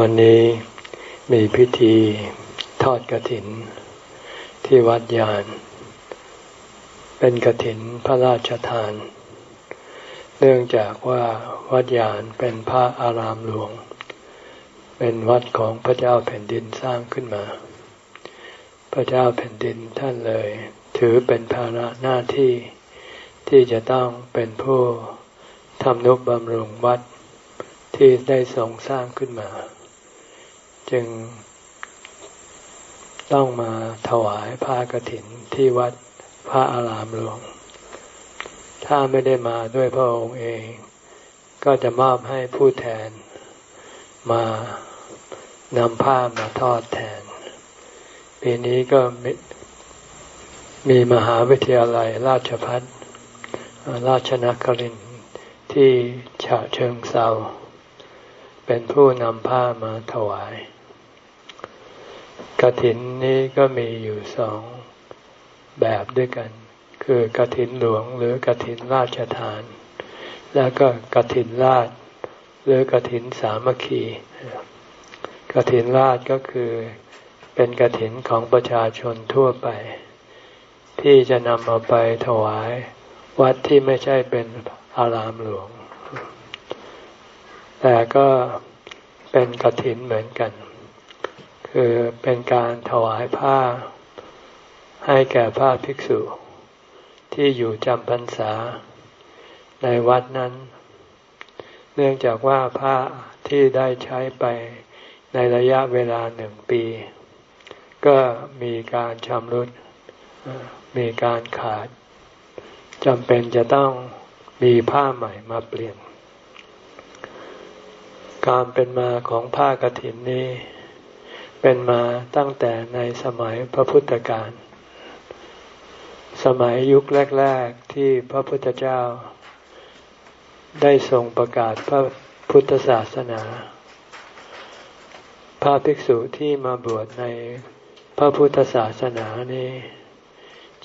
วันนี้มีพิธีทอดกระถิน ที่วัดยาน เป็นกระถินพระราชทาน เนื่องจากว่าวัดยานเป็นพระอารามหลวง เป็นวัดของพระเจ้าแผ่นดินสร้างขึ้นมา พระเจ้าแผ่นดินท่านเลย ถือเป็นภาระหน้าที่ที่จะต้องเป็นผู้ทำนุบำรุงวัดที่ได้ทรงสร้างขึ้นมา จึงต้องมาถวายผ้ากรถินที่วัดพระอารามหลวง ถ้าไม่ได้มาด้วยพระองค์เอง ก็จะมอบให้ผู้แทนมานำผ้ามาทอดแทน ปีนี้ก็มมีมหาวิทยาลัยราชพัฒราชนครินที่ฉะเชิงเซาเป็นผู้นำผ้ามาถวาย กระถินนี้ก็มีอยู่สองแบบด้วยกัน คือกระถินหลวงหรือกระถินราชทาน แล้วก็กระถินราช หรือกระถินสามัคคีกระถินราชก็คือเป็นกระถินของประชาชนทั่วไป ที่จะนำเอาไปถวาย วัดที่ไม่ใช่เป็นอารามหลวง แต่ก็เป็นกระถินเหมือนกัน คือเป็นการถวายผ้า ให้แก่พระภิกษุ ที่อยู่จำพรรษา ในวัดนั้น เนื่องจากว่าผ้าที่ได้ใช้ไปในระยะเวลาหนึ่งปี ก็มีการชำรุดมีการขาดจำเป็นจะต้องมีผ้าใหม่มาเปลี่ยน การเป็นมาของผ้ากรถินนี้ เป็นมาตั้งแต่ในสมัยพระพุทธการ สมัยยุคแรก ๆที่พระพุทธเจ้า ได้ทรงประกาศพระพุทธศาสนา พระภิกษุที่มาบวชในพระพุทธศาสนานี้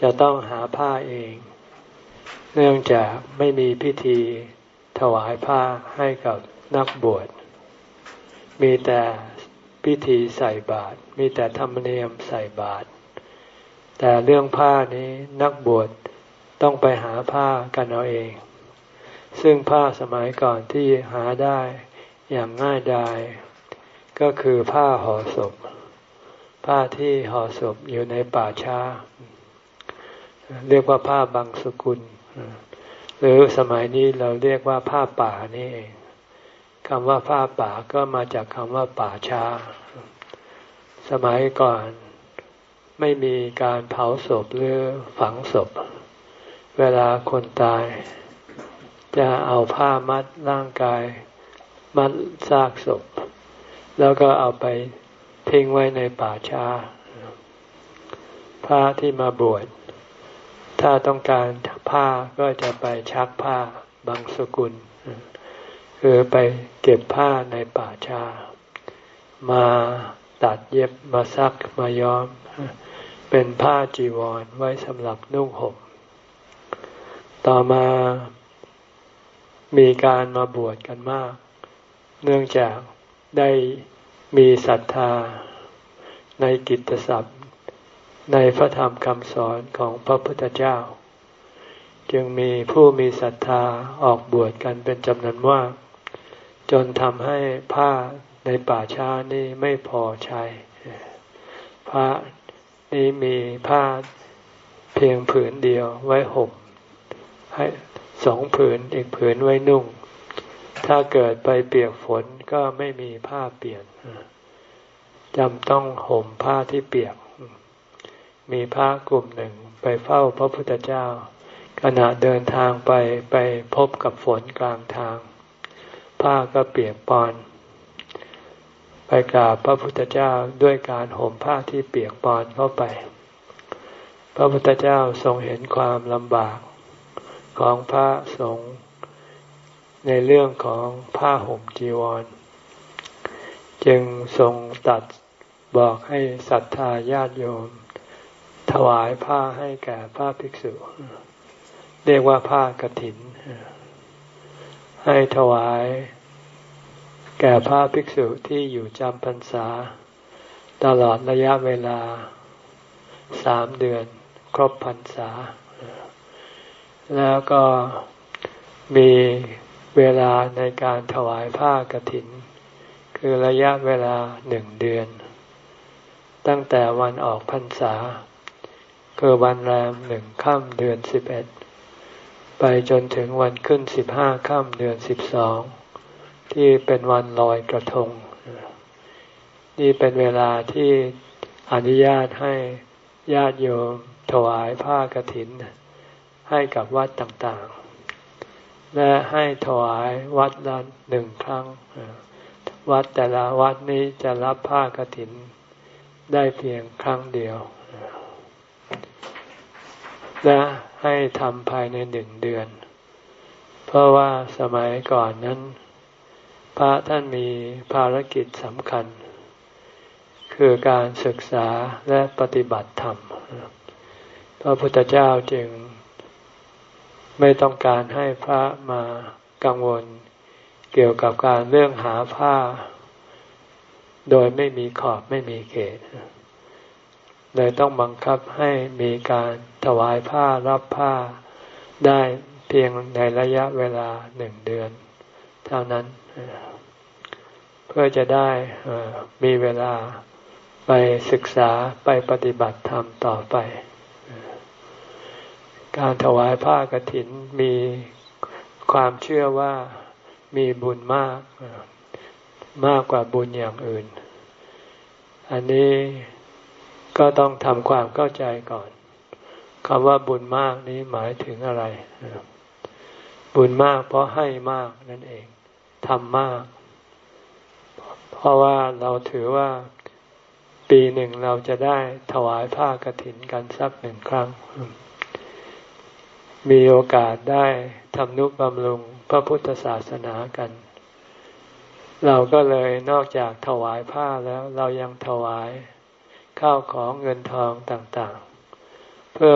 จะต้องหาผ้าเอง เนื่องจากไม่มีพิธีถวายผ้าให้กับนักบวช มีแต่ พิธีใส่บาตรมีแต่ธรรมเนียมใส่บาตรแต่เรื่องผ้านี้นักบวชต้องไปหาผ้ากันเอาเอง ซึ่งผ้าสมัยก่อนที่หาได้อย่างง่ายดาย ก็คือผ้าห่อศพ ผ้าที่ห่อศพอยู่ในป่าช้า เรียกว่าผ้าบางสกุล หรือสมัยนี้เราเรียกว่าผ้าป่านี่เอง คำว่าผ้าป่าก็มาจากคำว่าป่าช้า สมัยก่อนไม่มีการเผาศพหรือฝังศพ เวลาคนตาย จะเอาผ้ามัดร่างกาย มัดซากศพ แล้วก็เอาไปทิ้งไว้ในป่าช้า ผ้าที่มาบวช ถ้าต้องการผ้าก็จะไปชักผ้าบางสกุล คือไปเก็บผ้าในป่าชา มาตัดเย็บมาซักมาย้อม เป็นผ้าจีวรไว้สำหรับนุ่งห่มต่อมามีการมาบวชกันมาก เนื่องจากได้มีศรัทธาในกิตติศัพท์ ในพระธรรมคำสอนของพระพุทธเจ้า จึงมีผู้มีศรัทธาออกบวชกันเป็นจำนวนมาก จนทำให้ผ้าในป่าช้านี่ไม่พอใช้ผ้านี้มีผ้าเพียงผืนเดียวไว้ห่มให้สองผืนอีกผืนไว้นุ่ง ถ้าเกิดไปเปียกฝนก็ไม่มีผ้าเปลี่ยนจำต้องห่มผ้าที่เปียก มีผ้ากลุ่มหนึ่งไปเฝ้าพระพุทธเจ้า ขณะเดินทางไปไปพบกับฝนกลางทาง ผ้าก็เปียกปอน ไปกราบพระพุทธเจ้าด้วยการห่มผ้าที่เปียกปอนเข้าไป พระพุทธเจ้าทรงเห็นความลำบากของพระสงฆ์ในเรื่องของผ้าห่มจีวร จึงทรงตัดบอกให้ศรัทธาญาติโยม ถวายผ้าให้แก่พระภิกษุ เรียกว่าผ้ากรถิน ให้ถวาย แก่พระภิกษุที่อยู่จำพรรษา ตลอดระยะเวลาสามเดือนครบพรรษา แล้วก็มีเวลาในการถวายผ้ากรถิน คือระยะเวลาหนึ่งเดือน ตั้งแต่วันออกพรรษา คือวันแรมหนึ่งค่ำเดือนสิบเอ็ด ไปจนถึงวันขึ้นสิบห้าค่ำเดือนสิบสองที่เป็นวันลอยกระทง นี่เป็นเวลาที่อนุญาตให้ญาติโยมถวายผ้ากรถิน ให้กับวัดต่างๆ และให้ถวายวัดละหนึ่งครั้ง วัดแต่ละวัดนี้จะรับผ้ากรถิน ได้เพียงครั้งเดียวและ ให้ทำภายในหนึ่งเดือน เพราะว่าสมัยก่อนนั้น พระท่านมีภารกิจสำคัญ คือการศึกษาและปฏิบัติธรรม พระพุทธเจ้าจึงไม่ต้องการให้พระมากังวล เกี่ยวกับการเรื่องหาผ้า โดยไม่มีขอบไม่มีเขต เลยต้องบังคับให้มีการถวายผ้ารับผ้าได้เพียงในระยะเวลาหนึ่งเดือน เท่านั้น เพื่อจะได้มีเวลาไปศึกษาไปปฏิบัติธรรมต่อไป การถวายผ้ากรถินมีความเชื่อว่ามีบุญมาก มากกว่าบุญอย่างอื่น อันนี้ ก็ต้องทำความเข้าใจก่อนคำว่าบุญมากนี้หมายถึงอะไร บุญมากเพราะให้มากนั่นเองทำมาก เพราะว่าเราถือว่าปีหนึ่งเราจะได้ถวายผ้ากรถินกันสักหนึ่งครั้ง มีโอกาสได้ทำนุบำรุงพระพุทธศาสนากัน เราก็เลยนอกจากถวายผ้าแล้วเรายังถวาย ข้าวของเงินทองต่างๆ เพื่อ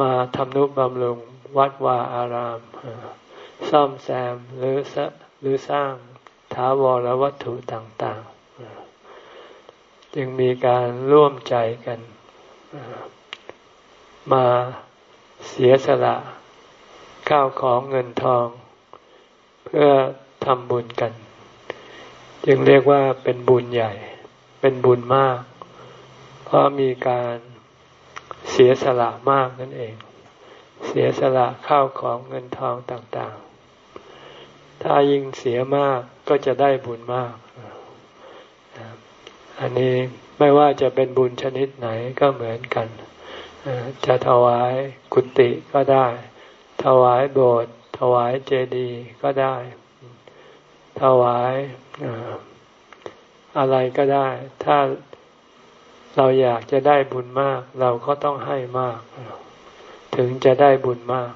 มาทำนุบำรุงวัดวาอาราม ซ่อมแซมหรือหรือสร้างถาวรวัตถุต่างๆ จึงมีการร่วมใจกัน มาเสียสละข้าวของเงินทอง เพื่อทำบุญกัน จึงเรียกว่าเป็นบุญใหญ่ เป็นบุญมาก เพราะมีการเสียสละมากนั่นเอง เสียสละข้าวของเงินทองต่างๆ ถ้ายิ่งเสียมากก็จะได้บุญมาก อันนี้ไม่ว่าจะเป็นบุญชนิดไหนก็เหมือนกัน จะถวายกุฏิก็ได้ ถวายโบสถ์ถวายเจดีย์ก็ได้ ถวายอะไรก็ได้ ถ้า เราอยากจะได้บุญมาก เราก็ต้องให้มาก ถึงจะได้บุญมาก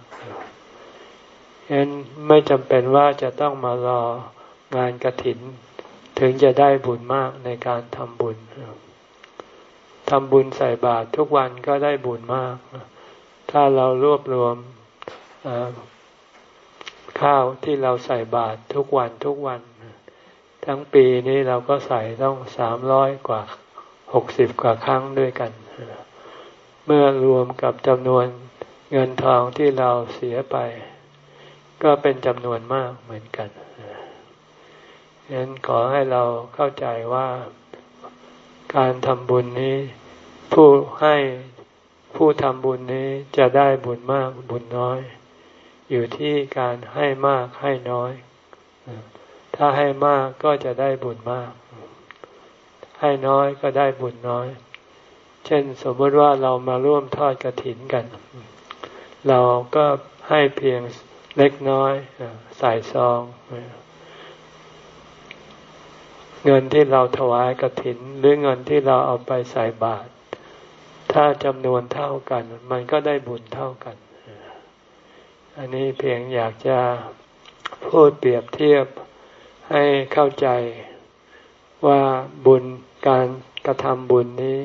ฉะนั้นไม่จำเป็นว่าจะต้องมารองานกระถิน ถึงจะได้บุญมากในการทำบุญทำบุญใส่บาตรทุกวันก็ได้บุญมาก ถ้าเรารวบรวมข้าวที่เราใส่บาตรทุกวันทุกวัน ทั้งปีนี้เราก็ใส่ต้องสามร้อยกว่า หกสิบกว่าครั้งด้วยกัน เมื่อรวมกับจำนวนเงินทองที่เราเสียไป ก็เป็นจำนวนมากเหมือนกันฉะนั้นขอให้เราเข้าใจว่าการทำบุญนี้ ผู้ให้ผู้ทำบุญนี้จะได้บุญมากบุญน้อย อยู่ที่การให้มากให้น้อย ถ้าให้มากก็จะได้บุญมาก ให้น้อยก็ได้บุญน้อย เช่นสมมติว่าเรามาร่วมทอดกระถินกัน เราก็ให้เพียงเล็กน้อยใส่ซองเงินที่เราถวายกระถิน หรือเงินที่เราเอาไปใส่บาตรถ้าจำนวนเท่ากัน มันก็ได้บุญเท่ากัน อันนี้เพียงอยากจะพูดเปรียบเทียบให้เข้าใจว่าบุญ การกระทำบุญนี้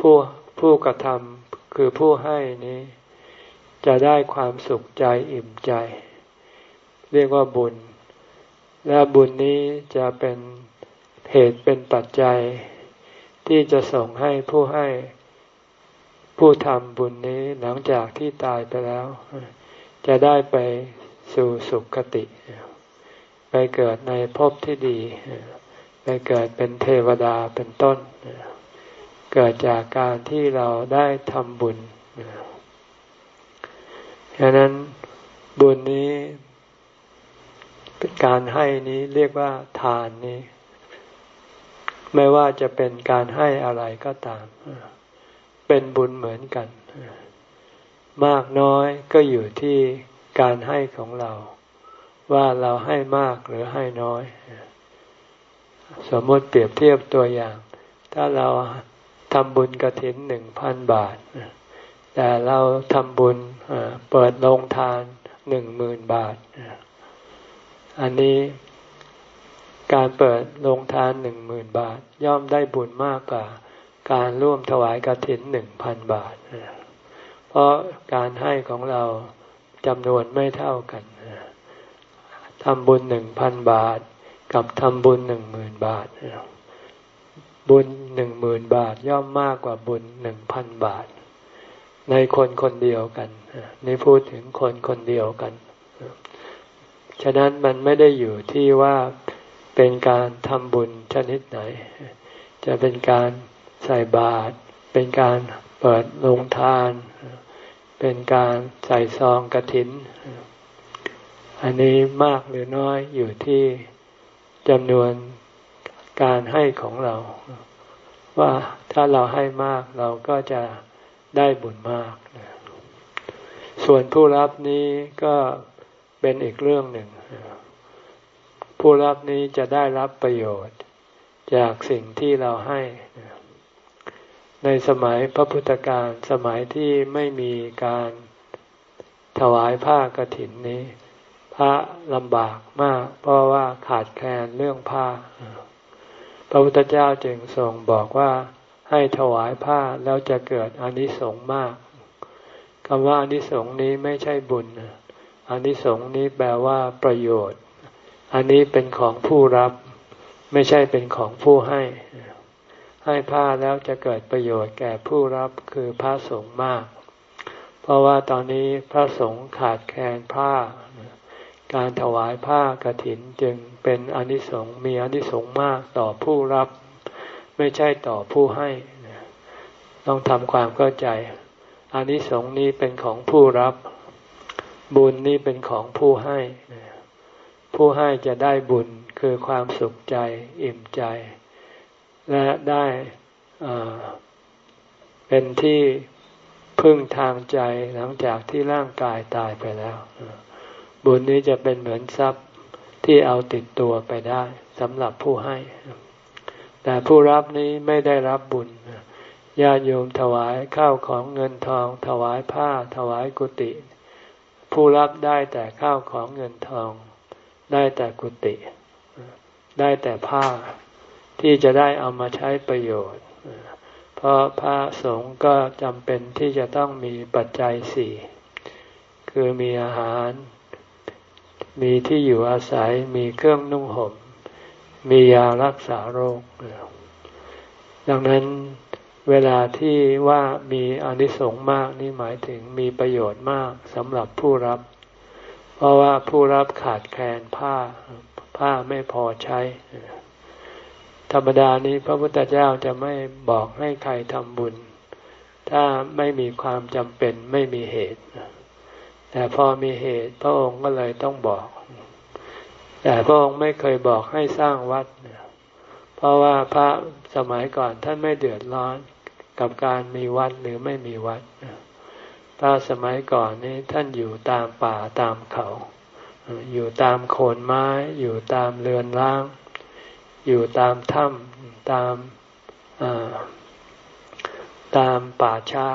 ผู้ผู้กระทำคือผู้ให้นี้ จะได้ความสุขใจอิ่มใจ เรียกว่าบุญ และบุญนี้จะเป็นเหตุเป็นปัจจัย ที่จะส่งให้ผู้ให้ ผู้ทำบุญนี้หลังจากที่ตายไปแล้ว จะได้ไปสู่สุขคติ ไปเกิดในภพที่ดี ไปเกิดเป็นเทวดาเป็นต้น เกิดจากการที่เราได้ทำบุญฉะนั้นบุญนี้เป็นการให้นี้เรียกว่าทานนี้ ไม่ว่าจะเป็นการให้อะไรก็ตาม เป็นบุญเหมือนกัน มากน้อยก็อยู่ที่การให้ของเรา ว่าเราให้มากหรือให้น้อย สมมติเปรียบเทียบตัวอย่าง ถ้าเราทำบุญกระถินหนึ่งพันบาท แต่เราทำบุญเปิดโรงทานหนึ่งหมื่นบาท อันนี้การเปิดโรงทานหนึ่งหมื่นบาท ย่อมได้บุญมากกว่า การร่วมถวายกระถินหนึ่งพันบาท เพราะการให้ของเราจำนวนไม่เท่ากันทำบุญหนึ่งพันบาท กับทำบุญหนึ่งหมื่นบาท บุญหนึ่งหมื่นบาทย่อมมากกว่าบุญหนึ่งพันบาท ในคนคนเดียวกันนี่พูดถึงคนคนเดียวกัน ฉะนั้นมันไม่ได้อยู่ที่ว่าเป็นการทำบุญชนิดไหน จะเป็นการใส่บาตรเป็นการเปิดโรงทาน เป็นการใส่ซองกระถิน อันนี้มากหรือน้อยอยู่ที่ จำนวนการให้ของเรา ว่าถ้าเราให้มากเราก็จะได้บุญมาก ส่วนผู้รับนี้ก็เป็นอีกเรื่องหนึ่ง ผู้รับนี้จะได้รับประโยชน์จากสิ่งที่เราให้ ในสมัยพระพุทธการสมัยที่ไม่มีการถวายผ้ากรถินนี้ พระลำบากมาก เพราะว่าขาดแคลนเรื่องผ้า พระพุทธเจ้าจึงทรงบอกว่าให้ถวายผ้าแล้วจะเกิดอนิสงส์มากคำว่าอนิสงส์นี้ไม่ใช่บุญอนิสงส์นี้แปลว่าประโยชน์ อันนี้เป็นของผู้รับ ไม่ใช่เป็นของผู้ให้ ให้ผ้าแล้วจะเกิดประโยชน์แก่ผู้รับคือพระสงฆ์มาก เพราะว่าตอนนี้พระสงฆ์ขาดแคลนผ้า การถวายผ้ากรถินจึงเป็นอนิสงส์มีอนิสงส์มากต่อผู้รับ ไม่ใช่ต่อผู้ให้ ต้องทำความเข้าใจอนิสงส์นี้เป็นของผู้รับ บุญนี้เป็นของผู้ให้ ผู้ให้จะได้บุญคือความสุขใจอิ่มใจ และได้เป็นที่พึ่งทางใจหลังจากที่ร่างกายตายไปแล้ว บุญนี้จะเป็นเหมือนทรัพย์ที่เอาติดตัวไปได้สำหรับผู้ให้ แต่ผู้รับนี้ไม่ได้รับบุญญาโยมถวายข้าวของเงินทอง ถวายผ้า ถวายกุฏิผู้รับได้แต่ข้าวของเงินทอง ได้แต่กุฏิได้แต่ผ้าที่จะได้เอามาใช้ประโยชน์ เพราะพระสงฆ์ก็จำเป็นที่จะต้องมีปัจจัยสี่ คือมีอาหาร มีที่อยู่อาศัยมีเครื่องนุ่งห่มมียารักษาโรค ดังนั้นเวลาที่ว่ามีอนิสงส์มากนี่หมายถึงมีประโยชน์มากสำหรับผู้รับ เพราะว่าผู้รับขาดแคลนผ้า ผ้าไม่พอใช้ ธรรมดานี้พระพุทธเจ้าจะไม่บอกให้ใครทำบุญ ถ้าไม่มีความจำเป็นไม่มีเหตุ แต่พอมีเหตุพระองค์ก็เลยต้องบอก แต่พระองค์ไม่เคยบอกให้สร้างวัด เพราะว่าพระสมัยก่อนท่านไม่เดือดร้อนกับการมีวัดหรือไม่มีวัดถ้าสมัยก่อนนี้ท่านอยู่ตามป่าตามเขา อยู่ตามโคนไม้ อยู่ตามเรือนร่าง อยู่ตามถ้ำตามตามป่าช้า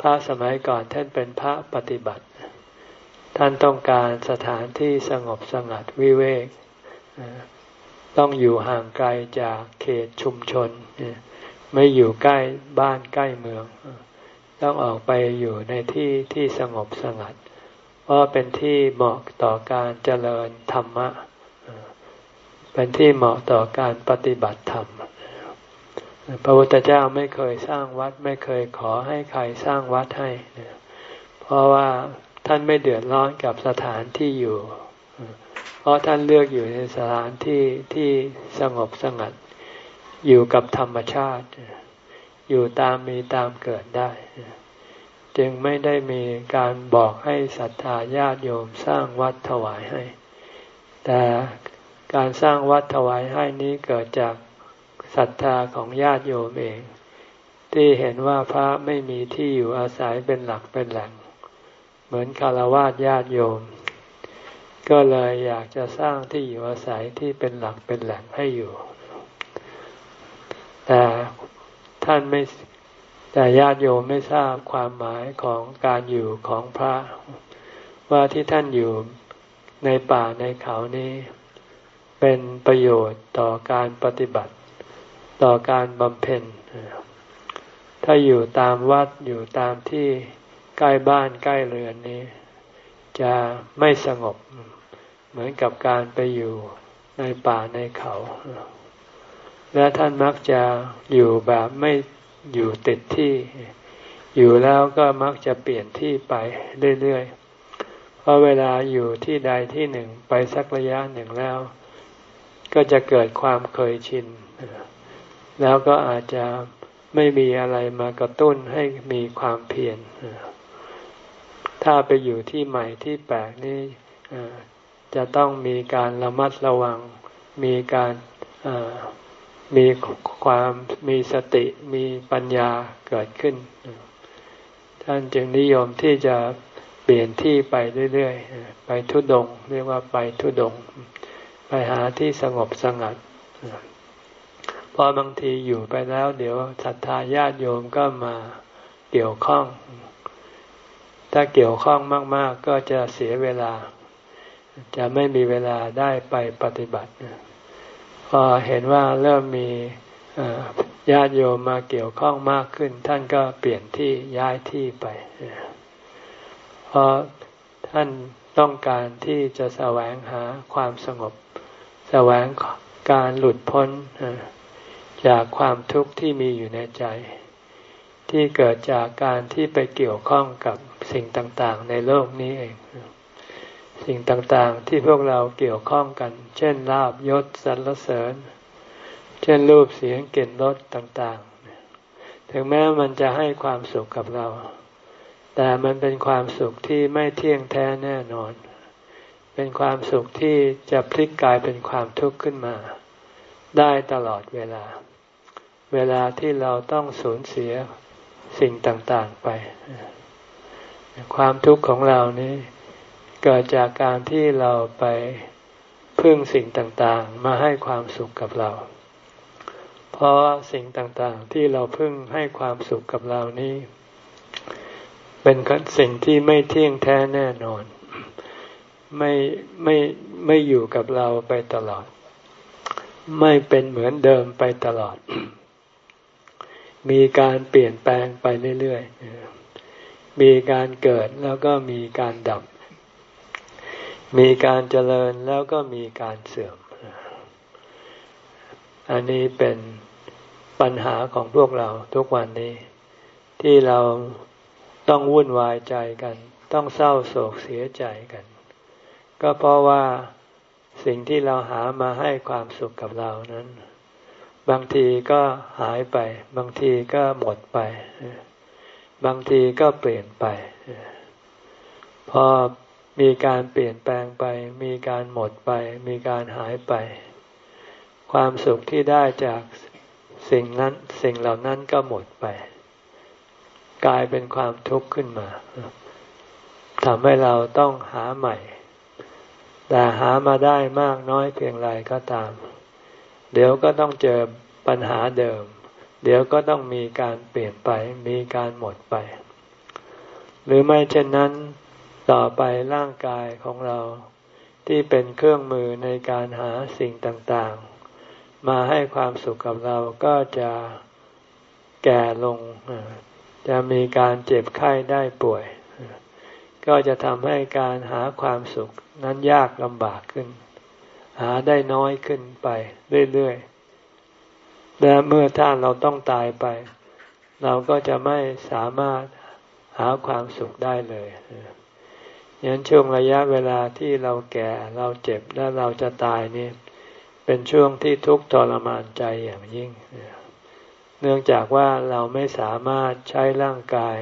พระสมัยก่อนท่านเป็นพระปฏิบัติ ท่านต้องการสถานที่สงบสงัดวิเวก ต้องอยู่ห่างไกลจากเขตชุมชน ไม่อยู่ใกล้บ้านใกล้เมือง ต้องออกไปอยู่ในที่ที่สงบสงัด เพราะเป็นที่เหมาะต่อการเจริญธรรมะ เป็นที่เหมาะต่อการปฏิบัติธรรม พระพุทธเจ้าไม่เคยสร้างวัด ไม่เคยขอให้ใครสร้างวัดให้ เพราะว่าท่านไม่เดือดร้อนกับสถานที่อยู่ เพราะท่านเลือกอยู่ในสถานที่ที่สงบสงัด อยู่กับธรรมชาติ อยู่ตามมีตามเกิดได้ จึงไม่ได้มีการบอกให้ศรัทธาญาติโยมสร้างวัดถวายให้ แต่การสร้างวัดถวายให้นี้เกิดจาก ศรัทธาของญาติโยมเอง ที่เห็นว่าพระไม่มีที่อยู่อาศัยเป็นหลักเป็นแหล่ง เหมือนคารวะญาติโยม ก็เลยอยากจะสร้างที่อยู่อาศัยที่เป็นหลักเป็นแหล่งให้อยู่ แต่ท่านไม่แต่ญาติโยมไม่ทราบความหมายของการอยู่ของพระ ว่าที่ท่านอยู่ในป่าในเขานี้ เป็นประโยชน์ต่อการปฏิบัติ ต่อการบำเพ็ญ ถ้าอยู่ตามวัดอยู่ตามที่ใกล้บ้านใกล้เรือนนี้ จะไม่สงบ เหมือนกับการไปอยู่ในป่าในเขา และท่านมักจะอยู่แบบไม่อยู่ติดที่ อยู่แล้วก็มักจะเปลี่ยนที่ไปเรื่อยๆ เพราะเวลาอยู่ที่ใดที่หนึ่งไปสักระยะหนึ่งแล้ว ก็จะเกิดความเคยชิน แล้วก็อาจจะไม่มีอะไรมากระตุ้นให้มีความเพียรถ้าไปอยู่ที่ใหม่ที่แปลกนี่จะต้องมีการระมัดระวัง มีการมีความมีสติมีปัญญาเกิดขึ้น ท่านจึงนิยมที่จะเปลี่ยนที่ไปเรื่อยๆ ไปทุดง เรียกว่าไปทุดง ไปหาที่สงบสงัดเราะบางทีอยู่ไปแล้ว เดี๋ยวศรัทธาญาติโยมก็มาเกี่ยวข้อง ถ้าเกี่ยวข้องมาก ๆ ก็จะเสียเวลา จะไม่มีเวลาได้ไปปฏิบัติ พอเห็นว่าเริ่มมีญาติโยมมาเกี่ยวข้องมากขึ้น ท่านก็เปลี่ยนที่ย้ายที่ไปเพราะท่านต้องการที่จะแสวงหาความสงบ แสวงการหลุดพ้น จากความทุกข์ที่มีอยู่ในใจ ที่เกิดจากการที่ไปเกี่ยวข้องกับสิ่งต่างๆ ในโลกนี้เอง สิ่งต่างๆที่พวกเราเกี่ยวข้องกัน เช่นลาบยศสรรเสริญ เช่นรูปเสียงกลิ่นรสต่างๆ ถึงแม้มันจะให้ความสุขกับเรา แต่มันเป็นความสุขที่ไม่เที่ยงแท้แน่นอน เป็นความสุขที่จะพลิกกลายเป็นความทุกข์ขึ้นมาได้ตลอดเวลา เวลาที่เราต้องสูญเสียสิ่งต่างๆไป ความทุกข์ของเรานี้ เกิดจากการที่เราไปพึ่งสิ่งต่างๆ มาให้ความสุขกับเรา เพราะสิ่งต่างๆที่เราพึ่งให้ความสุขกับเรานี้ เป็นสิ่งที่ไม่เที่ยงแท้แน่นอน ไม่ไม่ไม่อยู่กับเราไปตลอด ไม่เป็นเหมือนเดิมไปตลอด มีการเปลี่ยนแปลงไปเรื่อยๆ มีการเกิดแล้วก็มีการดับ มีการเจริญแล้วก็มีการเสื่อม อันนี้เป็นปัญหาของพวกเราทุกวันนี้ ที่เราต้องวุ่นวายใจกัน ต้องเศร้าโศกเสียใจกัน ก็เพราะว่าสิ่งที่เราหามาให้ความสุขกับเรานั้น บางทีก็หายไป บางทีก็หมดไป บางทีก็เปลี่ยนไป พอมีการเปลี่ยนแปลงไป มีการหมดไป มีการหายไป ความสุขที่ได้จากสิ่งนั้นสิ่งเหล่านั้นก็หมดไป กลายเป็นความทุกข์ขึ้นมาทำให้เราต้องหาใหม่ แต่หามาได้มากน้อยเพียงไรก็ตาม เดี๋ยวก็ต้องเจอปัญหาเดิม เดี๋ยวก็ต้องมีการเปลี่ยนไป มีการหมดไป หรือไม่เช่นนั้น ต่อไปร่างกายของเรา ที่เป็นเครื่องมือในการหาสิ่งต่างๆ มาให้ความสุขกับเราก็จะแก่ลง จะมีการเจ็บไข้ได้ป่วย ก็จะทำให้การหาความสุขนั้นยากลำบากขึ้น หาได้น้อยขึ้นไปเรื่อยๆ และเมื่อท่านเราต้องตายไป เราก็จะไม่สามารถหาความสุขได้เลยยันช่วงระยะเวลาที่เราแก่เราเจ็บและเราจะตายนี่เป็นช่วงที่ทุกข์ทรมานใจอย่างยิ่ง เนื่องจากว่าเราไม่สามารถใช้ร่างกาย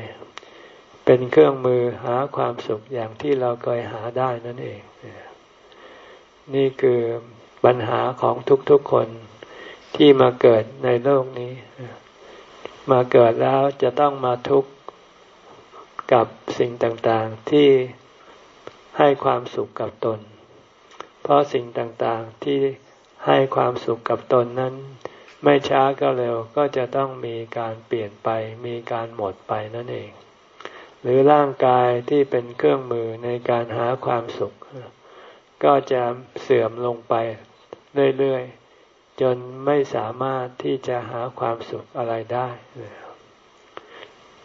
เป็นเครื่องมือหาความสุขอย่างที่เราเคยหาได้นั่นเอง นี่คือปัญหาของทุกๆคนที่มาเกิดในโลกนี้ มาเกิดแล้วจะต้องมาทุกข์กับสิ่งต่างๆที่ให้ความสุขกับตน เพราะสิ่งต่างๆที่ให้ความสุขกับตนนั้น ไม่ช้าก็เร็วก็จะต้องมีการเปลี่ยนไป มีการหมดไปนั่นเอง หรือร่างกายที่เป็นเครื่องมือในการหาความสุข ก็จะเสื่อมลงไปเรื่อยๆ จนไม่สามารถที่จะหาความสุขอะไรได้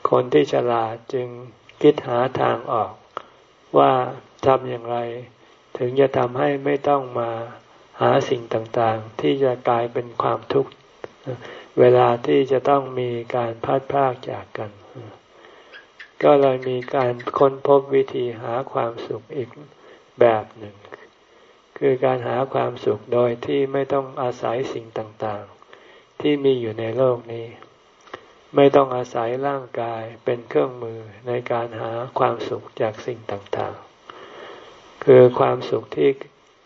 คนที่ฉลาดจึงคิดหาทางออก ว่าทำอย่างไร ถึงจะทำให้ไม่ต้องมาหาสิ่งต่างๆ ที่จะกลายเป็นความทุกข์เวลาที่จะต้องมีการพัดพากจากกัน ก็เลยมีการค้นพบวิธีหาความสุขอีกแบบหนึ่ง คือการหาความสุขโดยที่ไม่ต้องอาศัยสิ่งต่างๆ ที่มีอยู่ในโลกนี้ ไม่ต้องอาศัยร่างกายเป็นเครื่องมือในการหาความสุขจากสิ่งต่างๆ คือความสุขที่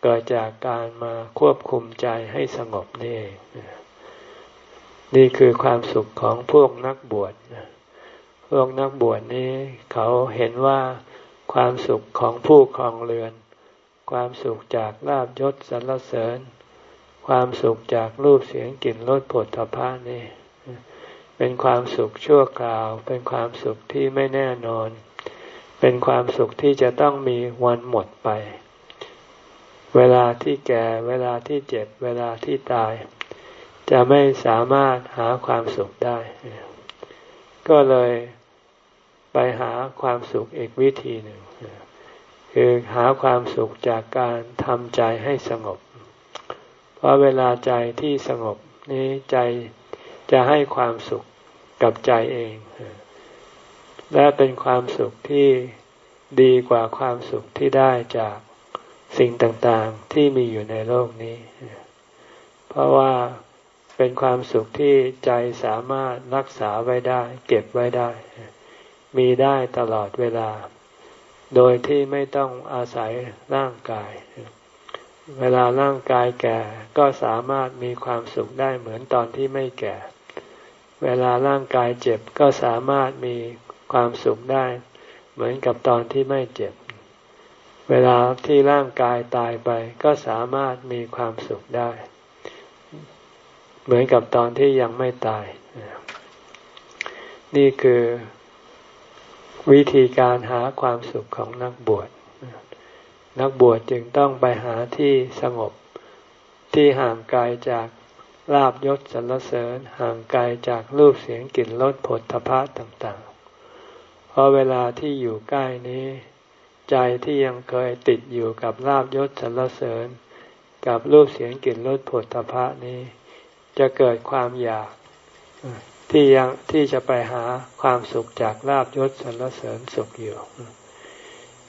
เกิดจากการมาควบคุมใจให้สงบนี่เองนี่คือความสุขของพวกนักบวชพวกนักบวชนี้เขาเห็นว่าความสุขของผู้ครองเรือน ความสุขจากลาบยศสรรเสริญ ความสุขจากรูปเสียงกลิ่นรสผลทพะนี่เป็นความสุขชั่วคราว เป็นความสุขที่ไม่แน่นอน เป็นความสุขที่จะต้องมีวันหมดไป เวลาที่แก่ เวลาที่เจ็บ เวลาที่ตาย จะไม่สามารถหาความสุขได้ ก็เลยไปหาความสุขอีกวิธีหนึ่ง คือหาความสุขจากการทำใจให้สงบ เพราะเวลาใจที่สงบนี้ใจจะให้ความสุขกับใจเอง และเป็นความสุขที่ดีกว่าความสุขที่ได้จากสิ่งต่างๆที่มีอยู่ในโลกนี้ เพราะว่าเป็นความสุขที่ใจสามารถรักษาไว้ได้ เก็บไว้ได้ มีได้ตลอดเวลา โดยที่ไม่ต้องอาศัยร่างกาย เวลาร่างกายแก่ก็สามารถมีความสุขได้เหมือนตอนที่ไม่แก่ เวลาร่างกายเจ็บก็สามารถมีความสุขได้ เหมือนกับตอนที่ไม่เจ็บ เวลาที่ร่างกายตายไปก็สามารถมีความสุขได้ เหมือนกับตอนที่ยังไม่ตาย นี่คือ วิธีการหาความสุขของนักบวช นักบวชจึงต้องไปหาที่สงบที่ห่างไกลจากลาบยศสรรเสริญ ห่างไกลจากรูปเสียงกลิ่นรสผลทพะต่างๆ เพราะเวลาที่อยู่ใกล้นี้ ใจที่ยังเคยติดอยู่กับลาบยศสรรเสริญ กับรูปเสียงกลิ่นรสผลตภะนี้ จะเกิดความอยาก ที่ยังที่จะไปหาความสุขจากลาบยศสรรเสริญสุขอยู่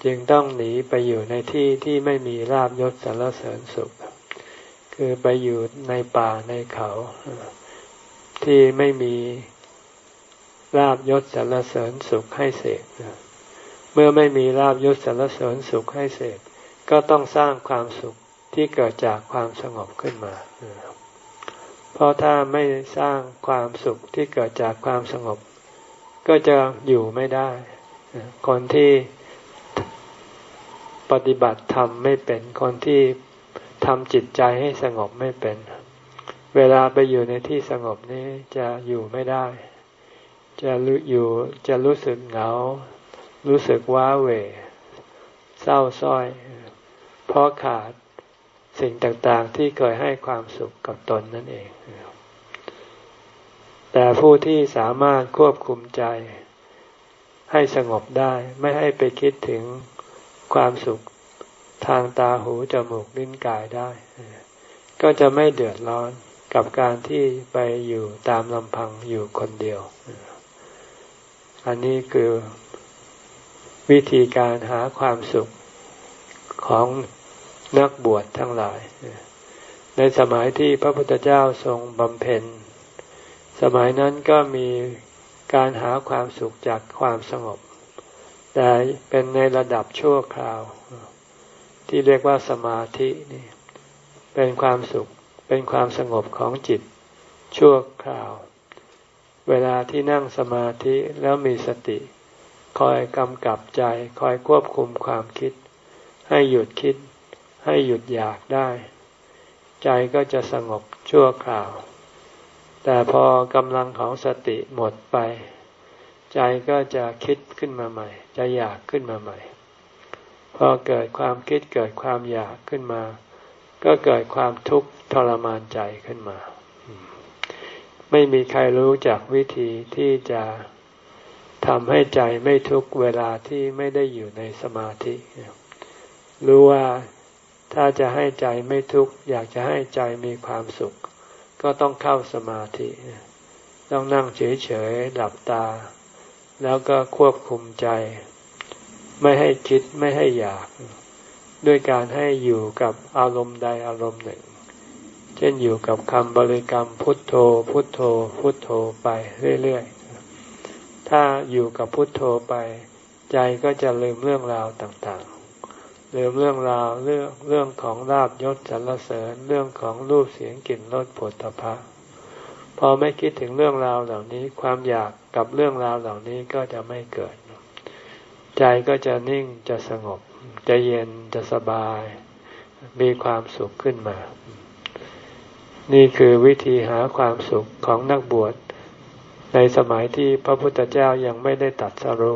จึงต้องหนีไปอยู่ในที่ที่ไม่มีลาบยศสรรเสริญสุข คือไปอยู่ในป่าในเขา ที่ไม่มีลาบยศสรรเสริญสุขให้เสพเมื่อไม่มีลาบยศสรรเสริญสุขให้เสพก็ต้องสร้างความสุขที่เกิดจากความสงบขึ้นมา เพราะถ้าไม่สร้างความสุขที่เกิดจากความสงบ ก็จะอยู่ไม่ได้ คนที่ปฏิบัติธรรมไม่เป็นคนที่ทำจิตใจให้สงบไม่เป็น เวลาไปอยู่ในที่สงบนี้จะอยู่ไม่ได้ จะรู้อยู่จะรู้สึกเหงา รู้สึกว้าเหวเศร้าส้อย เพราะขาด สิ่งต่างๆที่เคยให้ความสุขกับตนนั่นเอง แต่ผู้ที่สามารถควบคุมใจให้สงบได้ไม่ให้ไปคิดถึงความสุขทางตาหูจมูกลิ้นกายได้ ก็จะไม่เดือดร้อนกับการที่ไปอยู่ตามลำพังอยู่คนเดียว อันนี้คือวิธีการหาความสุขของ นักบวชทั้งหลาย ในสมัยที่พระพุทธเจ้าทรงบำเพ็ญ สมัยนั้นก็มีการหาความสุขจากความสงบ แต่เป็นในระดับชั่วคราว ที่เรียกว่าสมาธินี่เป็นความสุขเป็นความสงบของจิตชั่วคราว เวลาที่นั่งสมาธิแล้วมีสติ คอยกำกับใจ คอยควบคุมความคิด ให้หยุดคิด ให้หยุดอยากได้ ใจก็จะสงบชั่วคราว แต่พอกำลังของสติหมดไป ใจก็จะคิดขึ้นมาใหม่ จะอยากขึ้นมาใหม่ พอเกิดความคิดเกิดความอยากขึ้นมา ก็เกิดความทุกข์ทรมานใจขึ้นมา ไม่มีใครรู้จักวิธีที่จะทำให้ใจไม่ทุกเวลาที่ไม่ได้อยู่ในสมาธิ รู้ว่า ถ้าจะให้ใจไม่ทุกข์อยากจะให้ใจมีความสุข ก็ต้องเข้าสมาธิ ต้องนั่งเฉยๆหลับตา แล้วก็ควบคุมใจ ไม่ให้คิดไม่ให้อยาก ด้วยการให้อยู่กับอารมณ์ใดอารมณ์หนึ่ง เช่นอยู่กับคำบริกรรมพุทโธ พุทโธ พุทโธไปเรื่อยๆ ถ้าอยู่กับพุทโธไป ใจก็จะลืมเรื่องราวต่างเรื่องเรื่องราวเรื่องเรื่องของลาบยศสรรเสริญเรื่องของรูปเสียงกลิ่นรสผลตภะพอไม่คิดถึงเรื่องราวเหล่านี้ ความอยากกับเรื่องราวเหล่านี้ก็จะไม่เกิด ใจก็จะนิ่งจะสงบ จะเย็นจะสบาย มีความสุขขึ้นมา นี่คือวิธีหาความสุขของนักบวช ในสมัยที่พระพุทธเจ้ายังไม่ได้ตัดสรุ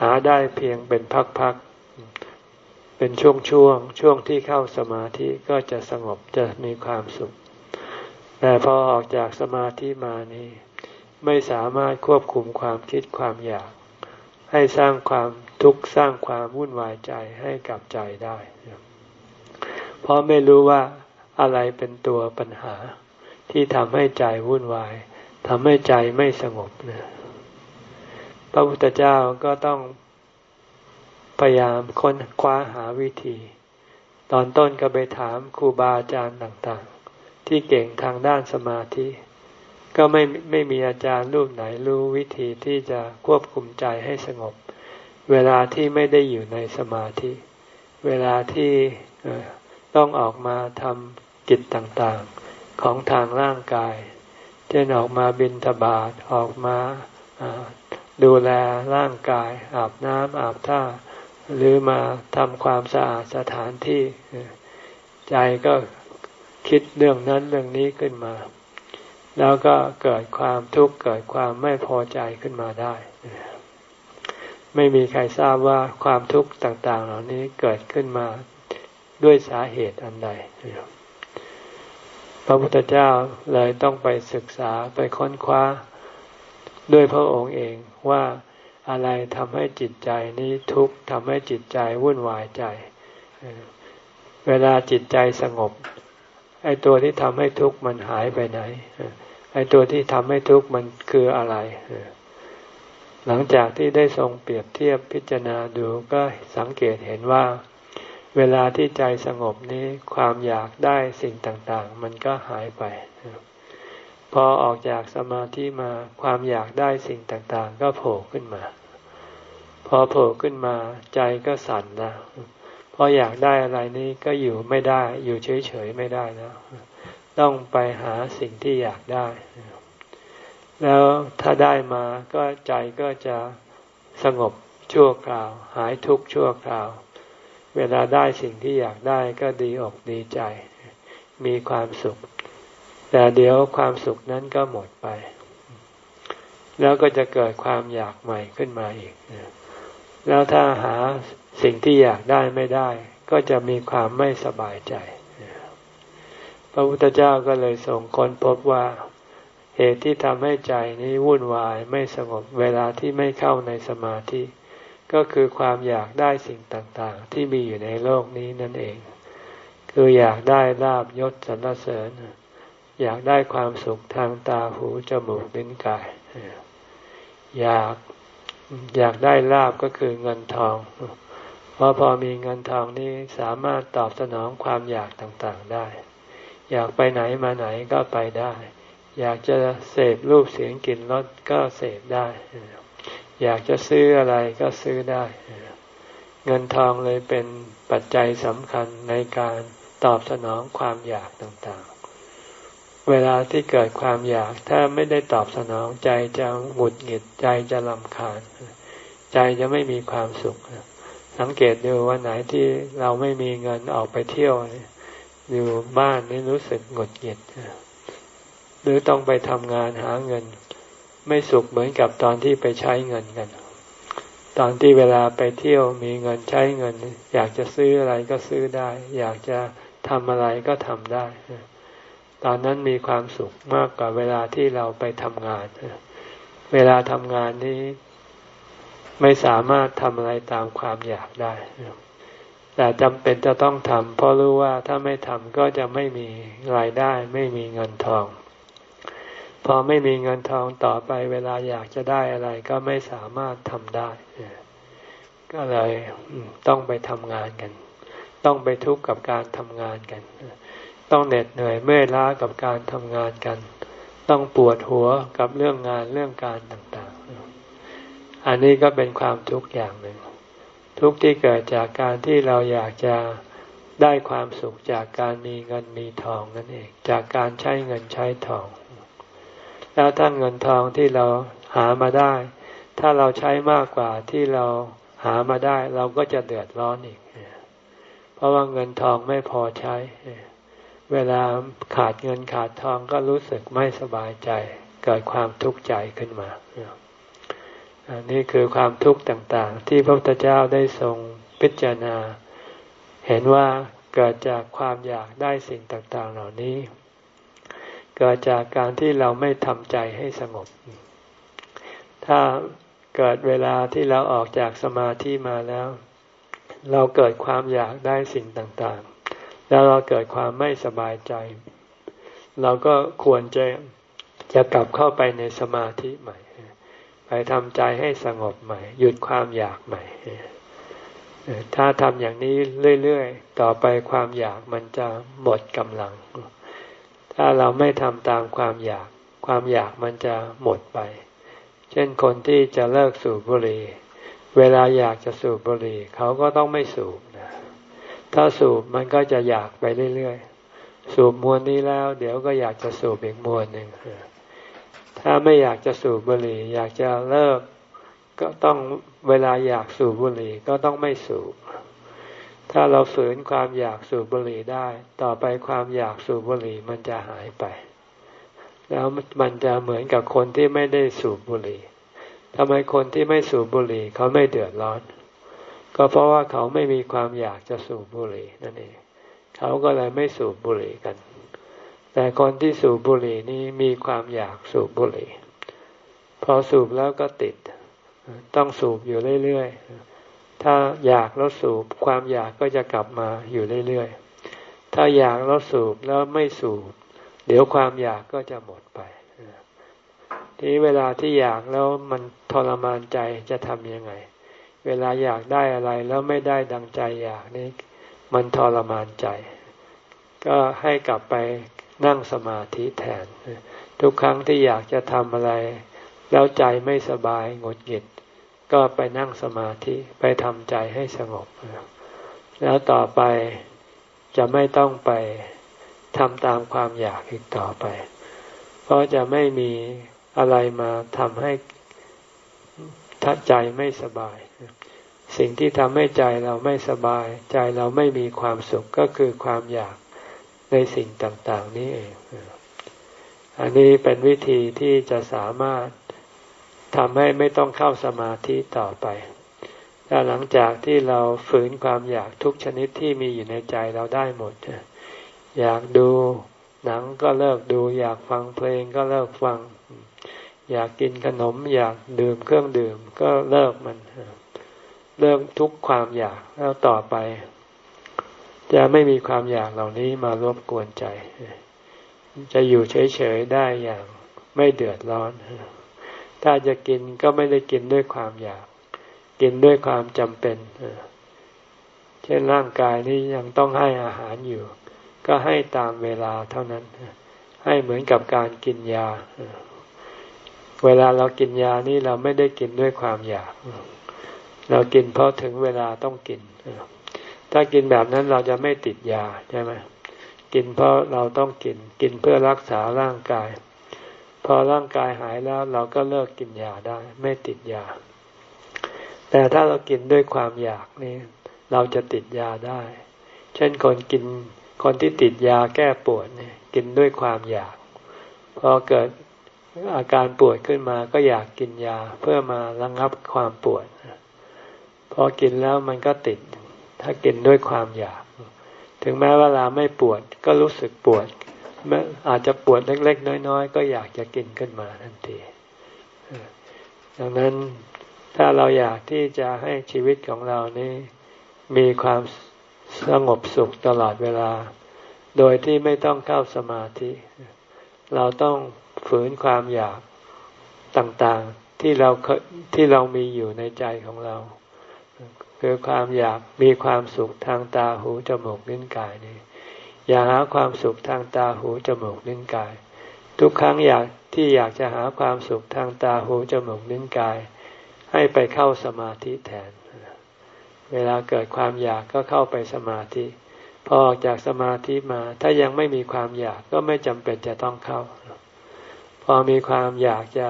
หาได้เพียงเป็นพักๆ เป็นช่วงช่วงช่วงที่เข้าสมาธิก็จะสงบจะมีความสุข แต่พอออกจากสมาธิมานี้ ไม่สามารถควบคุมความคิดความอยาก ให้สร้างความทุกข์สร้างความวุ่นวายใจให้กับใจได้ เพราะไม่รู้ว่าอะไรเป็นตัวปัญหา ที่ทำให้ใจวุ่นวายทำให้ใจไม่สงบนะพระพุทธเจ้าก็ต้อง พยายามค้นคว้าหาวิธี ตอนต้นก็ไปถามครูบาอาจารย์ต่างๆ ที่เก่งทางด้านสมาธิ ก็ไม่ไม่มีอาจารย์รูปไหนรู้วิธีที่จะควบคุมใจให้สงบ เวลาที่ไม่ได้อยู่ในสมาธิ เวลาที่ต้องออกมาทำกิจต่างๆของทางร่างกายเช่นออกมาบินทบาทออกมาดูแลร่างกาย อาบน้ำอาบท่า หรือมาทำความสะอาดสถานที่ ใจก็คิดเรื่องนั้นเรื่องนี้ขึ้นมา แล้วก็เกิดความทุกข์เกิดความไม่พอใจขึ้นมาได้ ไม่มีใครทราบว่าความทุกข์ต่างๆ เหล่านี้เกิดขึ้นมาด้วยสาเหตุอันใด พระพุทธเจ้าเลยต้องไปศึกษาไปค้นคว้าด้วยพระองค์เองว่า อะไรทำให้จิตใจนี้ทุกข์ทำให้จิตใจวุ่นวายใจ เวลาจิตใจสงบ ไอ้ตัวที่ทำให้ทุกข์มันหายไปไหน ไอ้ตัวที่ทำให้ทุกข์มันคืออะไร หลังจากที่ได้ทรงเปรียบเทียบพิจารณาดูก็สังเกตเห็นว่า เวลาที่ใจสงบนี้ความอยากได้สิ่งต่าง ๆ มันก็หายไปพอออกจากสมาธิมาความอยากได้สิ่งต่างๆ ก็โผล่ขึ้นมา พอโผล่ขึ้นมาใจก็สั่นนะพออยากได้อะไรนี้ก็อยู่ไม่ได้ อยู่เฉยๆไม่ได้แล้วต้องไปหาสิ่งที่อยากได้ แล้วถ้าได้มาก็ใจก็จะสงบชั่วคราว หายทุกข์ชั่วคราว เวลาได้สิ่งที่อยากได้ก็ดีอกดีใจ มีความสุข แต่เดี๋ยวความสุขนั้นก็หมดไป แล้วก็จะเกิดความอยากใหม่ขึ้นมาอีก แล้วถ้าหาสิ่งที่อยากได้ไม่ได้ ก็จะมีความไม่สบายใจ พระพุทธเจ้าก็เลยส่งค้นพบว่าเหตุที่ทำให้ใจนี้วุ่นวายไม่สงบเวลาที่ไม่เข้าในสมาธิ ก็คือความอยากได้สิ่งต่างๆ ที่มีอยู่ในโลกนี้นั่นเอง คืออยากได้ลาบยศสรรเสริญ อยากได้ความสุขทางตาหูจมูกลิ้นกาย อยาก อยากได้ลาบก็คือเงินทอง เพราะพอมีเงินทองนี้สามารถตอบสนองความอยากต่างๆได้ อยากไปไหนมาไหนก็ไปได้ อยากจะเสพรูปเสียงกลิ่นรสก็เสพได้ อยากจะซื้ออะไรก็ซื้อได้ เงินทองเลยเป็นปัจจัยสำคัญในการตอบสนองความอยากต่าง เวลาที่เกิดความอยาก ถ้าไม่ได้ตอบสนองใจจะหงุดหงิดใจจะลำคาญ ใจจะไม่มีความสุข สังเกตดูวันไหนที่เราไม่มีเงินออกไปเที่ยว อยู่บ้านนี่รู้สึกหงุดหงิดหรือต้องไปทำงานหาเงิน ไม่สุขเหมือนกับตอนที่ไปใช้เงินกัน ตอนที่เวลาไปเที่ยวมีเงินใช้เงิน อยากจะซื้ออะไรก็ซื้อได้ อยากจะทำอะไรก็ทำได้ ตอนนั้นมีความสุขมากกว่าเวลาที่เราไปทำงาน เวลาทำงานนี้ไม่สามารถทำอะไรตามความอยากได้ แต่จำเป็นจะต้องทำเพราะรู้ว่าถ้าไม่ทำก็จะไม่มีรายได้ ไม่มีเงินทอง พอไม่มีเงินทองต่อไปเวลาอยากจะได้อะไรก็ไม่สามารถทำได้ ก็เลยต้องไปทำงานกัน ต้องไปทุกข์กับการทำงานกัน ต้องเหน็ดเหนื่อยเมื่อยล้ากับการทำงานกัน ต้องปวดหัวกับเรื่องงานเรื่องการต่างๆ อันนี้ก็เป็นความทุกข์อย่างหนึ่ง ทุกข์ที่เกิดจากการที่เราอยากจะได้ความสุขจากการมีเงินมีทองนั่นเอง จากการใช้เงินใช้ทอง แล้วถ้าเงินทองที่เราหามาได้ ถ้าเราใช้มากกว่าที่เราหามาได้ เราก็จะเดือดร้อนอีก เพราะว่าเงินทองไม่พอใช้ เวลาขาดเงินขาดทองก็รู้สึกไม่สบายใจ เกิดความทุกข์ใจขึ้นมาอันนี้คือความทุกข์ต่างๆ ที่พระพุทธเจ้าได้ทรงพิจารณา เห็นว่าเกิดจากความอยากได้สิ่งต่างๆ เหล่านี้ เกิดจากการที่เราไม่ทำใจให้สงบ ถ้าเกิดเวลาที่เราออกจากสมาธิมาแล้ว เราเกิดความอยากได้สิ่งต่าง แล้วเราเกิดความไม่สบายใจ เราก็ควรจะจะกลับเข้าไปในสมาธิใหม่ ไปทำใจให้สงบใหม่ หยุดความอยากใหม่ ถ้าทำอย่างนี้เรื่อยๆ ต่อไปความอยากมันจะหมดกำลัง ถ้าเราไม่ทำตามความอยาก ความอยากมันจะหมดไป เช่นคนที่จะเลิกสูบบุหรี่ เวลาอยากจะสูบบุหรี่ เขาก็ต้องไม่สูบ ถ้าสูบมันก็จะอยากไปเรื่อยๆ สูบมวนนี้แล้ว เดี๋ยวก็อยากจะสูบอีกมวนหนึ่งถ้าไม่อยากจะสูบบุหรี่ อยากจะเลิก ก็ต้องเวลาอยากสูบบุหรี่ก็ต้องไม่สูบ ถ้าเราฝืนความอยากสูบบุหรี่ได้ ต่อไปความอยากสูบบุหรี่มันจะหายไป แล้วมันจะเหมือนกับคนที่ไม่ได้สูบบุหรี่ทำไมคนที่ไม่สูบบุหรี่เขาไม่เดือดร้อน ก็เพราะว่าเขาไม่มีความอยากจะสูบบุหรี่นั่นเอง เขาก็เลยไม่สูบบุหรี่กัน แต่คนที่สูบบุหรี่นี้มีความอยากสูบบุหรี่ พอสูบแล้วก็ติด ต้องสูบอยู่เรื่อยๆ ถ้าอยากแล้วสูบความอยากก็จะกลับมาอยู่เรื่อยๆ ถ้าอยากแล้วสูบแล้วไม่สูบ เดี๋ยวความอยากก็จะหมดไปทีเวลาที่อยากแล้วมันทรมานใจจะทำยังไง เวลาอยากได้อะไรแล้วไม่ได้ดังใจอยากนี่มันทรมานใจ ก็ให้กลับไปนั่งสมาธิแทน ทุกครั้งที่อยากจะทำอะไร แล้วใจไม่สบายหงุดหงิด ก็ไปนั่งสมาธิไปทำใจให้สงบ แล้วต่อไปจะไม่ต้องไปทำตามความอยากอีกต่อไป เพราะจะไม่มีอะไรมาทำให้ถ้าใจไม่สบาย สิ่งที่ทำให้ใจเราไม่สบาย ใจเราไม่มีความสุขก็คือความอยากในสิ่งต่าง ๆ นี้เอง อันนี้เป็นวิธีที่จะสามารถทำให้ไม่ต้องเข้าสมาธิต่อไปถ้าหลังจากที่เราฝืนความอยากทุกชนิดที่มีอยู่ในใจเราได้หมด อยากดูหนังก็เลิกดู อยากฟังเพลงก็เลิกฟัง อยากกินขนม อยากดื่มเครื่องดื่มก็เลิกมัน เลิกทุกความอยากแล้วต่อไป จะไม่มีความอยากเหล่านี้มารบกวนใจ จะอยู่เฉยๆได้อย่างไม่เดือดร้อน ถ้าจะกินก็ไม่ได้กินด้วยความอยาก กินด้วยความจำเป็น เช่นร่างกายนี้ยังต้องให้อาหารอยู่ ก็ให้ตามเวลาเท่านั้น ให้เหมือนกับการกินยา เวลาเรากินยานี่เราไม่ได้กินด้วยความอยาก เรากินเพราะถึงเวลาต้องกิน ถ้ากินแบบนั้นเราจะไม่ติดยาใช่ไหมกินเพราะเราต้องกิน กินเพื่อรักษาร่างกาย พอร่างกายหายแล้วเราก็เลิกกินยาได้ ไม่ติดยา แต่ถ้าเรากินด้วยความอยากนี่เราจะติดยาได้ เช่นคนกินคนที่ติดยาแก้ปวดเนี่ย กินด้วยความอยาก พอเกิดอาการปวดขึ้นมาก็อยากกินยาเพื่อมาระงับความปวด พอกินแล้วมันก็ติด ถ้ากินด้วยความอยาก ถึงแม้เวลาไม่ปวดก็รู้สึกปวดอาจจะปวดเล็ก ๆ น้อย ๆ ก็อยากจะกินขึ้นมาทันทีดังนั้นถ้าเราอยากที่จะให้ชีวิตของเรานี้มีความสงบสุขตลอดเวลา โดยที่ไม่ต้องเข้าสมาธิ เราต้องฝืนความอยากต่างๆที่เราที่เรามีอยู่ในใจของเรา คือความอยากมีความสุขทางตาหูจมูกลิ้นกายนี่อย่าหาความสุขทางตาหูจมูกลิ้นกาย ทุกครั้งอยากที่อยากจะหาความสุขทางตาหูจมูกลิ้นกาย ให้ไปเข้าสมาธิแทน เวลาเกิดความอยากก็เข้าไปสมาธิ พอออกจากสมาธิมา ถ้ายังไม่มีความอยากก็ไม่จำเป็นจะต้องเข้า พอมีความอยากจะ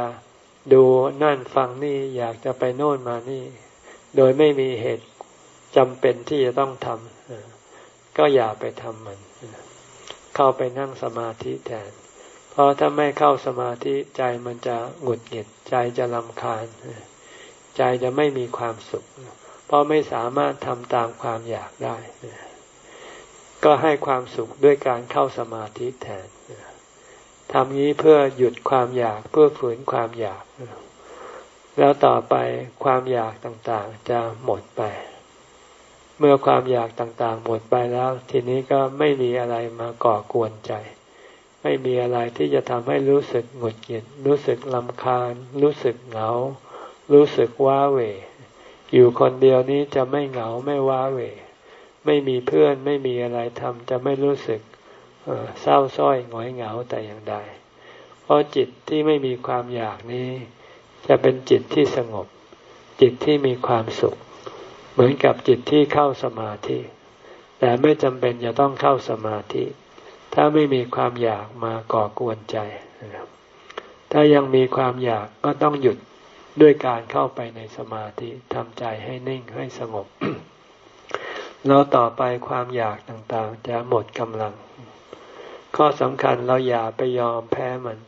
ดูนั่นฟังนี่อยากจะไปโน่นมานี่ โดยไม่มีเหตุจำเป็นที่จะต้องทำก็อย่าไปทำมัน เข้าไปนั่งสมาธิแทน เพราะถ้าไม่เข้าสมาธิใจมันจะหงุดหงิดใจจะลำคาญ ใจจะไม่มีความสุข เพราะไม่สามารถทำตามความอยากได้ ก็ให้ความสุขด้วยการเข้าสมาธิแทนทำนี้เพื่อหยุดความอยากเพื่อฝืนความอยาก แล้วต่อไปความอยากต่างๆจะหมดไป เมื่อความอยากต่างๆ หมดไปแล้ว ทีนี้ก็ไม่มีอะไรมาก่อกวนใจ ไม่มีอะไรที่จะทำให้รู้สึกหงุดหงิด รู้สึกลำคาญ รู้สึกเหงา รู้สึกว้าเหวอยู่คนเดียวนี้จะไม่เหงาไม่ว้าเหวไม่มีเพื่อนไม่มีอะไรทำจะไม่รู้สึกเศร้าส้อยหงอยเหงาแต่อย่างใด เพราะจิตที่ไม่มีความอยากนี้ จะเป็นจิตที่สงบ จิตที่มีความสุข เหมือนกับจิตที่เข้าสมาธิ แต่ไม่จำเป็นจะต้องเข้าสมาธิ ถ้าไม่มีความอยากมาก่อกวนใจ ถ้ายังมีความอยากก็ต้องหยุดด้วยการเข้าไปในสมาธิทำใจให้นิ่งให้สงบ แล้วต่อไปความอยากต่างๆ จะหมดกำลัง ข้อสำคัญเราอย่าไปยอมแพ้มัน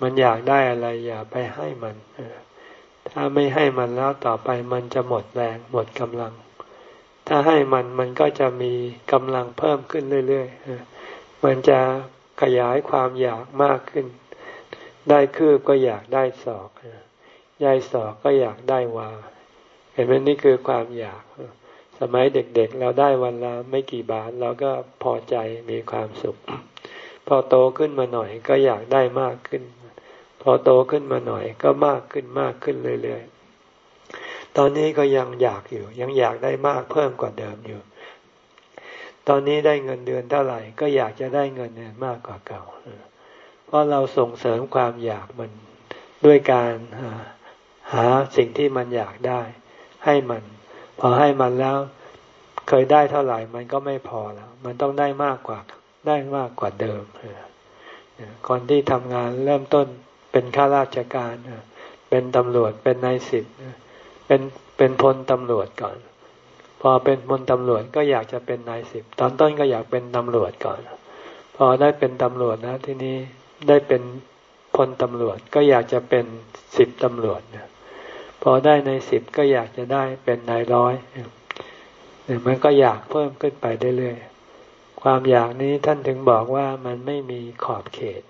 มันอยากได้อะไรอย่าไปให้มันถ้าไม่ให้มันแล้วต่อไปมันจะหมดแรงหมดกำลัง ถ้าให้มันมันก็จะมีกำลังเพิ่มขึ้นเรื่อยๆมันจะขยายความอยากมากขึ้น ได้คืบก็อยากได้ศอกยายสอกก็อยากได้วา เห็นไหมนี่คือความอยาก สมัยเด็กๆเราได้วันละไม่กี่บาทเราก็พอใจมีความสุข พอโตขึ้นมาหน่อยก็อยากได้มากขึ้น อโตขึ้นมาหน่อยก็มากขึ้นมากขึ้นเรื่อยๆ ตอนนี้ก็ยังอยากอยู่ ยังอยากได้มากเพิ่มกว่าเดิมอยู่ ตอนนี้ได้เงินเดือนเท่าไหร่ก็อยากจะได้เงินเดือนมากกว่าเก่า เพราะเราส่งเสริมความอยากมันด้วยการหาสิ่งที่มันอยากได้ ให้มัน พอให้มันแล้ว เคยได้เท่าไหร่มันก็ไม่พอแล้ว มันต้องได้มากกว่าได้มากกว่าเดิมก่อนที่ทำงานเริ่มต้น เป็นข้าราชการเป็นตำรวจเป็นนายสิบเป็นเป็นพลตำรวจก่อน พอเป็นพลตำรวจก็อยากจะเป็นนายสิบตอนต้นก็อยากเป็นตำรวจก่อน พอได้เป็นตำรวจนะทีนี้ได้เป็นพลตำรวจก็อยากจะเป็นสิบตำรวจพอได้ในสิบก็อยากจะได้เป็นนายร้อยเนี่ยมันก็อยากเพิ่มขึ้นไปเรื่อยๆความอยากนี้ท่านถึงบอกว่ามันไม่มีขอบเขต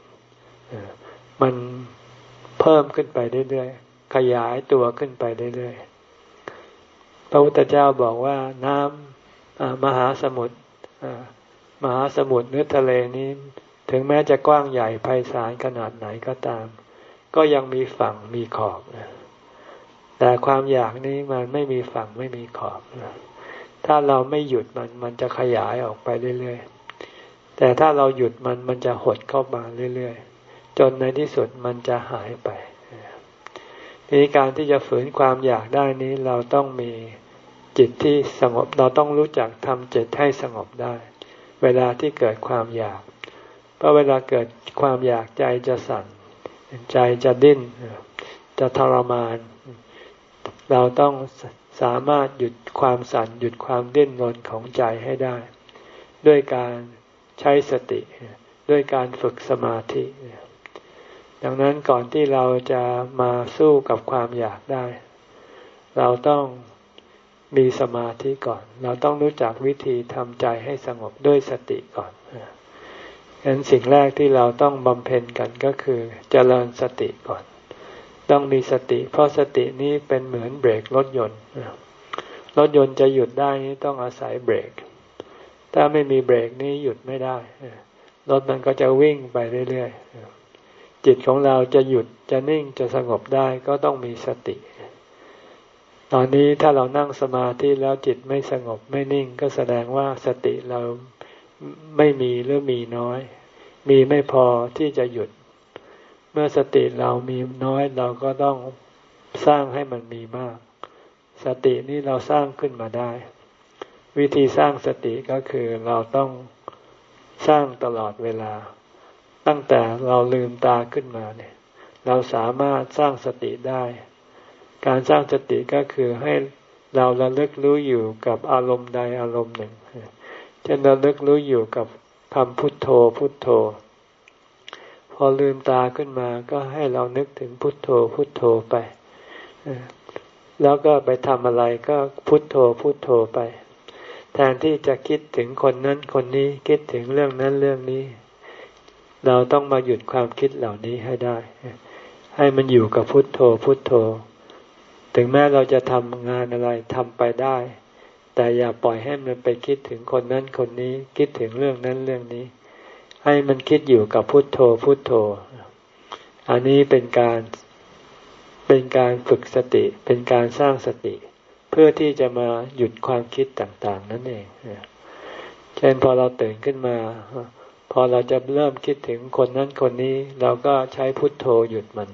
มันเพิ่มขึ้นไปเรื่อยๆ ขยายตัวขึ้นไปเรื่อยๆ พระพุทธเจ้าบอกว่าน้ำมหาสมุทรมหาสมุทรนื้อทะเลนี้ ถึงแม้จะกว้างใหญ่ไพศาลขนาดไหนก็ตาม ก็ยังมีฝั่งมีขอบนะแต่ความอยากนี้มันไม่มีฝั่งไม่มีขอบนะถ้าเราไม่หยุดมันมันจะขยายออกไปเรื่อยๆ แต่ถ้าเราหยุดมันมันจะหดเข้ามาเรื่อยๆ จนในที่สุดมันจะหายไปนี้การที่จะฝืนความอยากได้นี้เราต้องมีจิตที่สงบ เราต้องรู้จักทำจิตให้สงบได้ เวลาที่เกิดความอยาก เพราะเวลาเกิดความอยากใจจะสั่น ใจจะดิ้น จะทรมาน เราต้องสามารถหยุดความสั่น หยุดความดิ้นรนของใจให้ได้ ด้วยการใช้สติ ด้วยการฝึกสมาธิ ดังนั้นก่อนที่เราจะมาสู้กับความอยากได้ เราต้องมีสมาธิก่อน เราต้องรู้จักวิธีทำใจให้สงบด้วยสติก่อนฉะนั้นสิ่งแรกที่เราต้องบำเพ็ญกันก็คือเจริญสติก่อน ต้องมีสติ เพราะสตินี้เป็นเหมือนเบรกรถยนต์รถยนต์จะหยุดได้นี้ต้องอาศัยเบรก ถ้าไม่มีเบรกนี้หยุดไม่ได้รถมันก็จะวิ่งไปเรื่อยๆ จิตของเราจะหยุดจะนิ่งจะสงบได้ก็ต้องมีสติ ตอนนี้ถ้าเรานั่งสมาธิแล้วจิตไม่สงบไม่นิ่งก็แสดงว่าสติเราไม่มีหรือมีน้อย มีไม่พอที่จะหยุด เมื่อสติเรามีน้อยเราก็ต้องสร้างให้มันมีมาก สตินี้เราสร้างขึ้นมาได้ วิธีสร้างสติก็คือเราต้องสร้างตลอดเวลา ตั้งแต่เราลืมตาขึ้นมาเนี่ย เราสามารถสร้างสติได้ การสร้างสติก็คือให้เราระลึกรู้อยู่กับอารมณ์ใดอารมณ์หนึ่งเช่นระลึกรู้อยู่กับคำพุทโธพุทโธ พอลืมตาขึ้นมาก็ให้เรานึกถึงพุทโธพุทโธไป แล้วก็ไปทำอะไรก็พุทโธพุทโธไป แทนที่จะคิดถึงคนนั้นคนนี้คิดถึงเรื่องนั้นเรื่องนี้ เราต้องมาหยุดความคิดเหล่านี้ให้ได้ ให้มันอยู่กับพุทโธพุทโธ ถึงแม้เราจะทำงานอะไรทำไปได้ แต่อย่าปล่อยให้มันไปคิดถึงคนนั้นคนนี้ คิดถึงเรื่องนั้นเรื่องนี้ ให้มันคิดอยู่กับพุทโธพุทโธ อันนี้เป็นการเป็นการฝึกสติเป็นการสร้างสติ เพื่อที่จะมาหยุดความคิดต่าง ๆ นั่นเองเช่นพอเราตื่นขึ้นมา อเราจะเริ่มคิดถึงคนนั้นคนนี้เราก็ใช้พุทโธหยุดมัน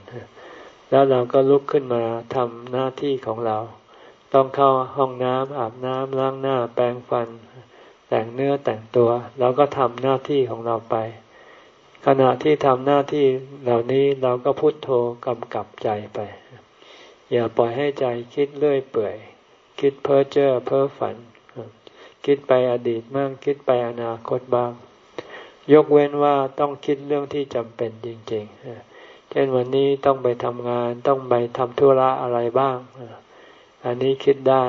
แล้วเราก็ลุกขึ้นมาทำหน้าที่ของเรา ต้องเข้าห้องน้ำอาบน้ำล้างหน้าแปรงฟัน แต่งเนื้อแต่งตัว เราก็ทำหน้าที่ของเราไป ขณะที่ทำหน้าที่เหล่านี้เราก็พุทโธกำกับใจไป อย่าปล่อยให้ใจคิดเลื่อยเปื่อย คิดเพ้อเจ้อเพ้อฝัน คิดไปอดีตบ้างคิดไปอนาคตบ้าง ยกเว้นว่าต้องคิดเรื่องที่จำเป็นจริงๆ เช่นวันนี้ต้องไปทำงานต้องไปทำธุระอะไรบ้าง อันนี้คิดได้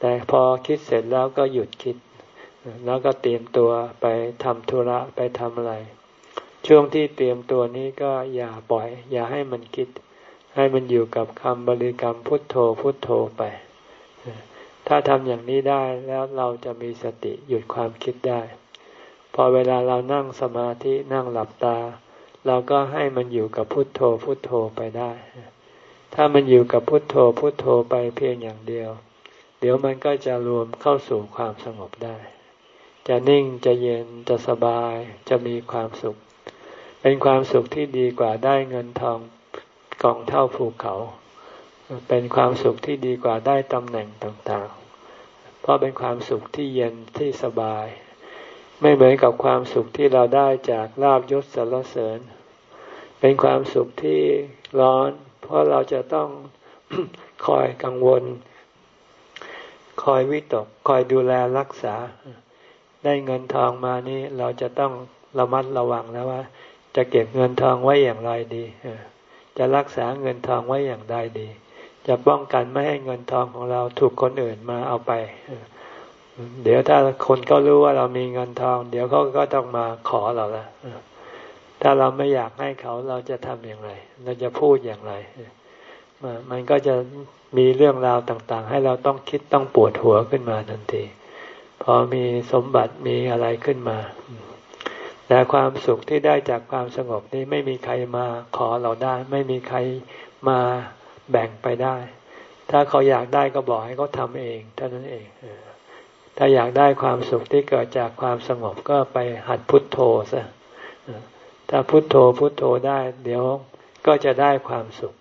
แต่พอคิดเสร็จแล้วก็หยุดคิด แล้วก็เตรียมตัวไปทำธุระไปทำอะไร ช่วงที่เตรียมตัวนี้ก็อย่าปล่อย อย่าให้มันคิด ให้มันอยู่กับคำบริกรรมพุทโธพุทโธไป ถ้าทำอย่างนี้ได้แล้วเราจะมีสติหยุดความคิดได้ พอเวลาเรานั่งสมาธินั่งหลับตา เราก็ให้มันอยู่กับพุทโธพุทโธไปได้ ถ้ามันอยู่กับพุทโธพุทโธไปเพียงอย่างเดียว เดี๋ยวมันก็จะรวมเข้าสู่ความสงบได้ จะนิ่งจะเย็นจะสบายจะมีความสุข เป็นความสุขที่ดีกว่าได้เงินทองกองเท่าภูเขา เป็นความสุขที่ดีกว่าได้ตำแหน่งต่างๆ เพราะเป็นความสุขที่เย็นที่สบาย ไม่เหมือนกับความสุขที่เราได้จากลาบยศสรรเสริญ เป็นความสุขที่ร้อน เพราะเราจะต้องคอยกังวล คอยวิตก คอยดูแลรักษา ได้เงินทองมานี่เราจะต้องระมัดระวังแล้วว่า จะเก็บเงินทองไว้อย่างไรดี จะรักษาเงินทองไว้อย่างใดดี จะป้องกันไม่ให้เงินทองของเราถูกคนอื่นมาเอาไป เดี๋ยวถ้าคนเขารู้ว่าเรามีเงินทอง เดี๋ยวเขาก็ต้องมาขอเราละถ้าเราไม่อยากให้เขาเราจะทำอย่างไร เราจะพูดอย่างไร มันก็จะมีเรื่องราวต่าง ๆ ให้เราต้องคิดต้องปวดหัวขึ้นมาทันที พอมีสมบัติมีอะไรขึ้นมา แต่ความสุขที่ได้จากความสงบนี้ไม่มีใครมาขอเราได้ ไม่มีใครมาแบ่งไปได้ ถ้าเขาอยากได้ก็บอกให้เขาทำเองเท่านั้นเอง ถ้าอยากได้ความสุขที่เกิดจากความสงบก็ไปหัดพุทโธซะถ้าพุทโธพุทโธได้เดี๋ยวก็จะได้ความสุข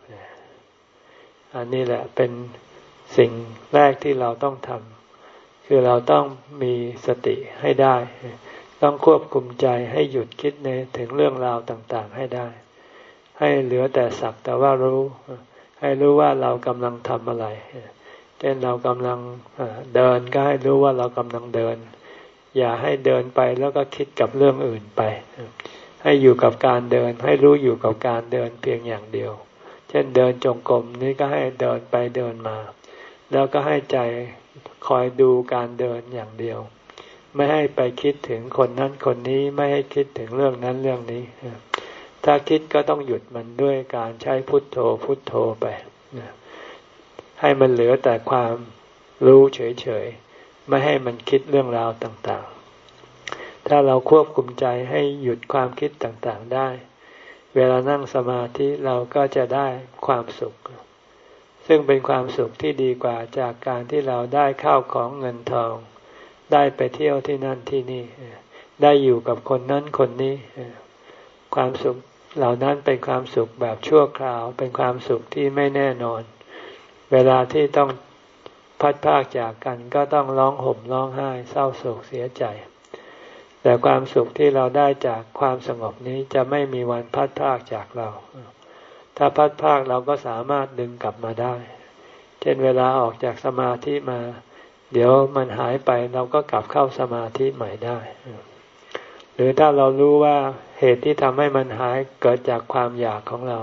อันนี้แหละเป็นสิ่งแรกที่เราต้องทำคือเราต้องมีสติให้ได้ ต้องควบคุมใจให้หยุดคิดในถึงเรื่องราวต่างๆให้ได้ ให้เหลือแต่สักแต่ว่ารู้ ให้รู้ว่าเรากำลังทำอะไร ช่นเรากำลังเดินก็ให้รู้ว่าเรากำลังเดิน อย่าให้เดินไปแล้วก็คิดกับเรื่องอื่นไป ให้อยู่กับการเดิน ให้รู้อยู่กับการเดินเพียงอย่างเดียว เช่นเดินจงกรมนี้ก็ให้เดินไปเดินมา แล้วก็ให้ใจคอยดูการเดินอย่างเดียว ไม่ให้ไปคิดถึงคนนั้นคนนี้ไม่ให้คิดถึงเรื่องนั้นเรื่องนี้ ถ้าคิดก็ต้องหยุดมันด้วยการใช้พุทโธพุทโธไป ให้มันเหลือแต่ความรู้เฉยๆ ไม่ให้มันคิดเรื่องราวต่างๆ ถ้าเราควบคุมใจให้หยุดความคิดต่างๆได้ เวลานั่งสมาธิเราก็จะได้ความสุข ซึ่งเป็นความสุขที่ดีกว่าจากการที่เราได้ข้าวของเงินทอง ได้ไปเที่ยวที่นั่นที่นี่ ได้อยู่กับคนนั้นคนนี้ ความสุขเหล่านั้นเป็นความสุขแบบชั่วคราว เป็นความสุขที่ไม่แน่นอน เวลาที่ต้องพัดพากจากกันก็ต้องร้องห่มร้องไห้เศร้าโศกเสียใจ แต่ความสุขที่เราได้จากความสงบนี้จะไม่มีวันพัดพากจากเรา ถ้าพัดพากเราก็สามารถดึงกลับมาได้ เช่นเวลาออกจากสมาธิมา เดี๋ยวมันหายไปเราก็กลับเข้าสมาธิใหม่ได้ หรือถ้าเรารู้ว่าเหตุที่ทำให้มันหายเกิดจากความอยากของเรา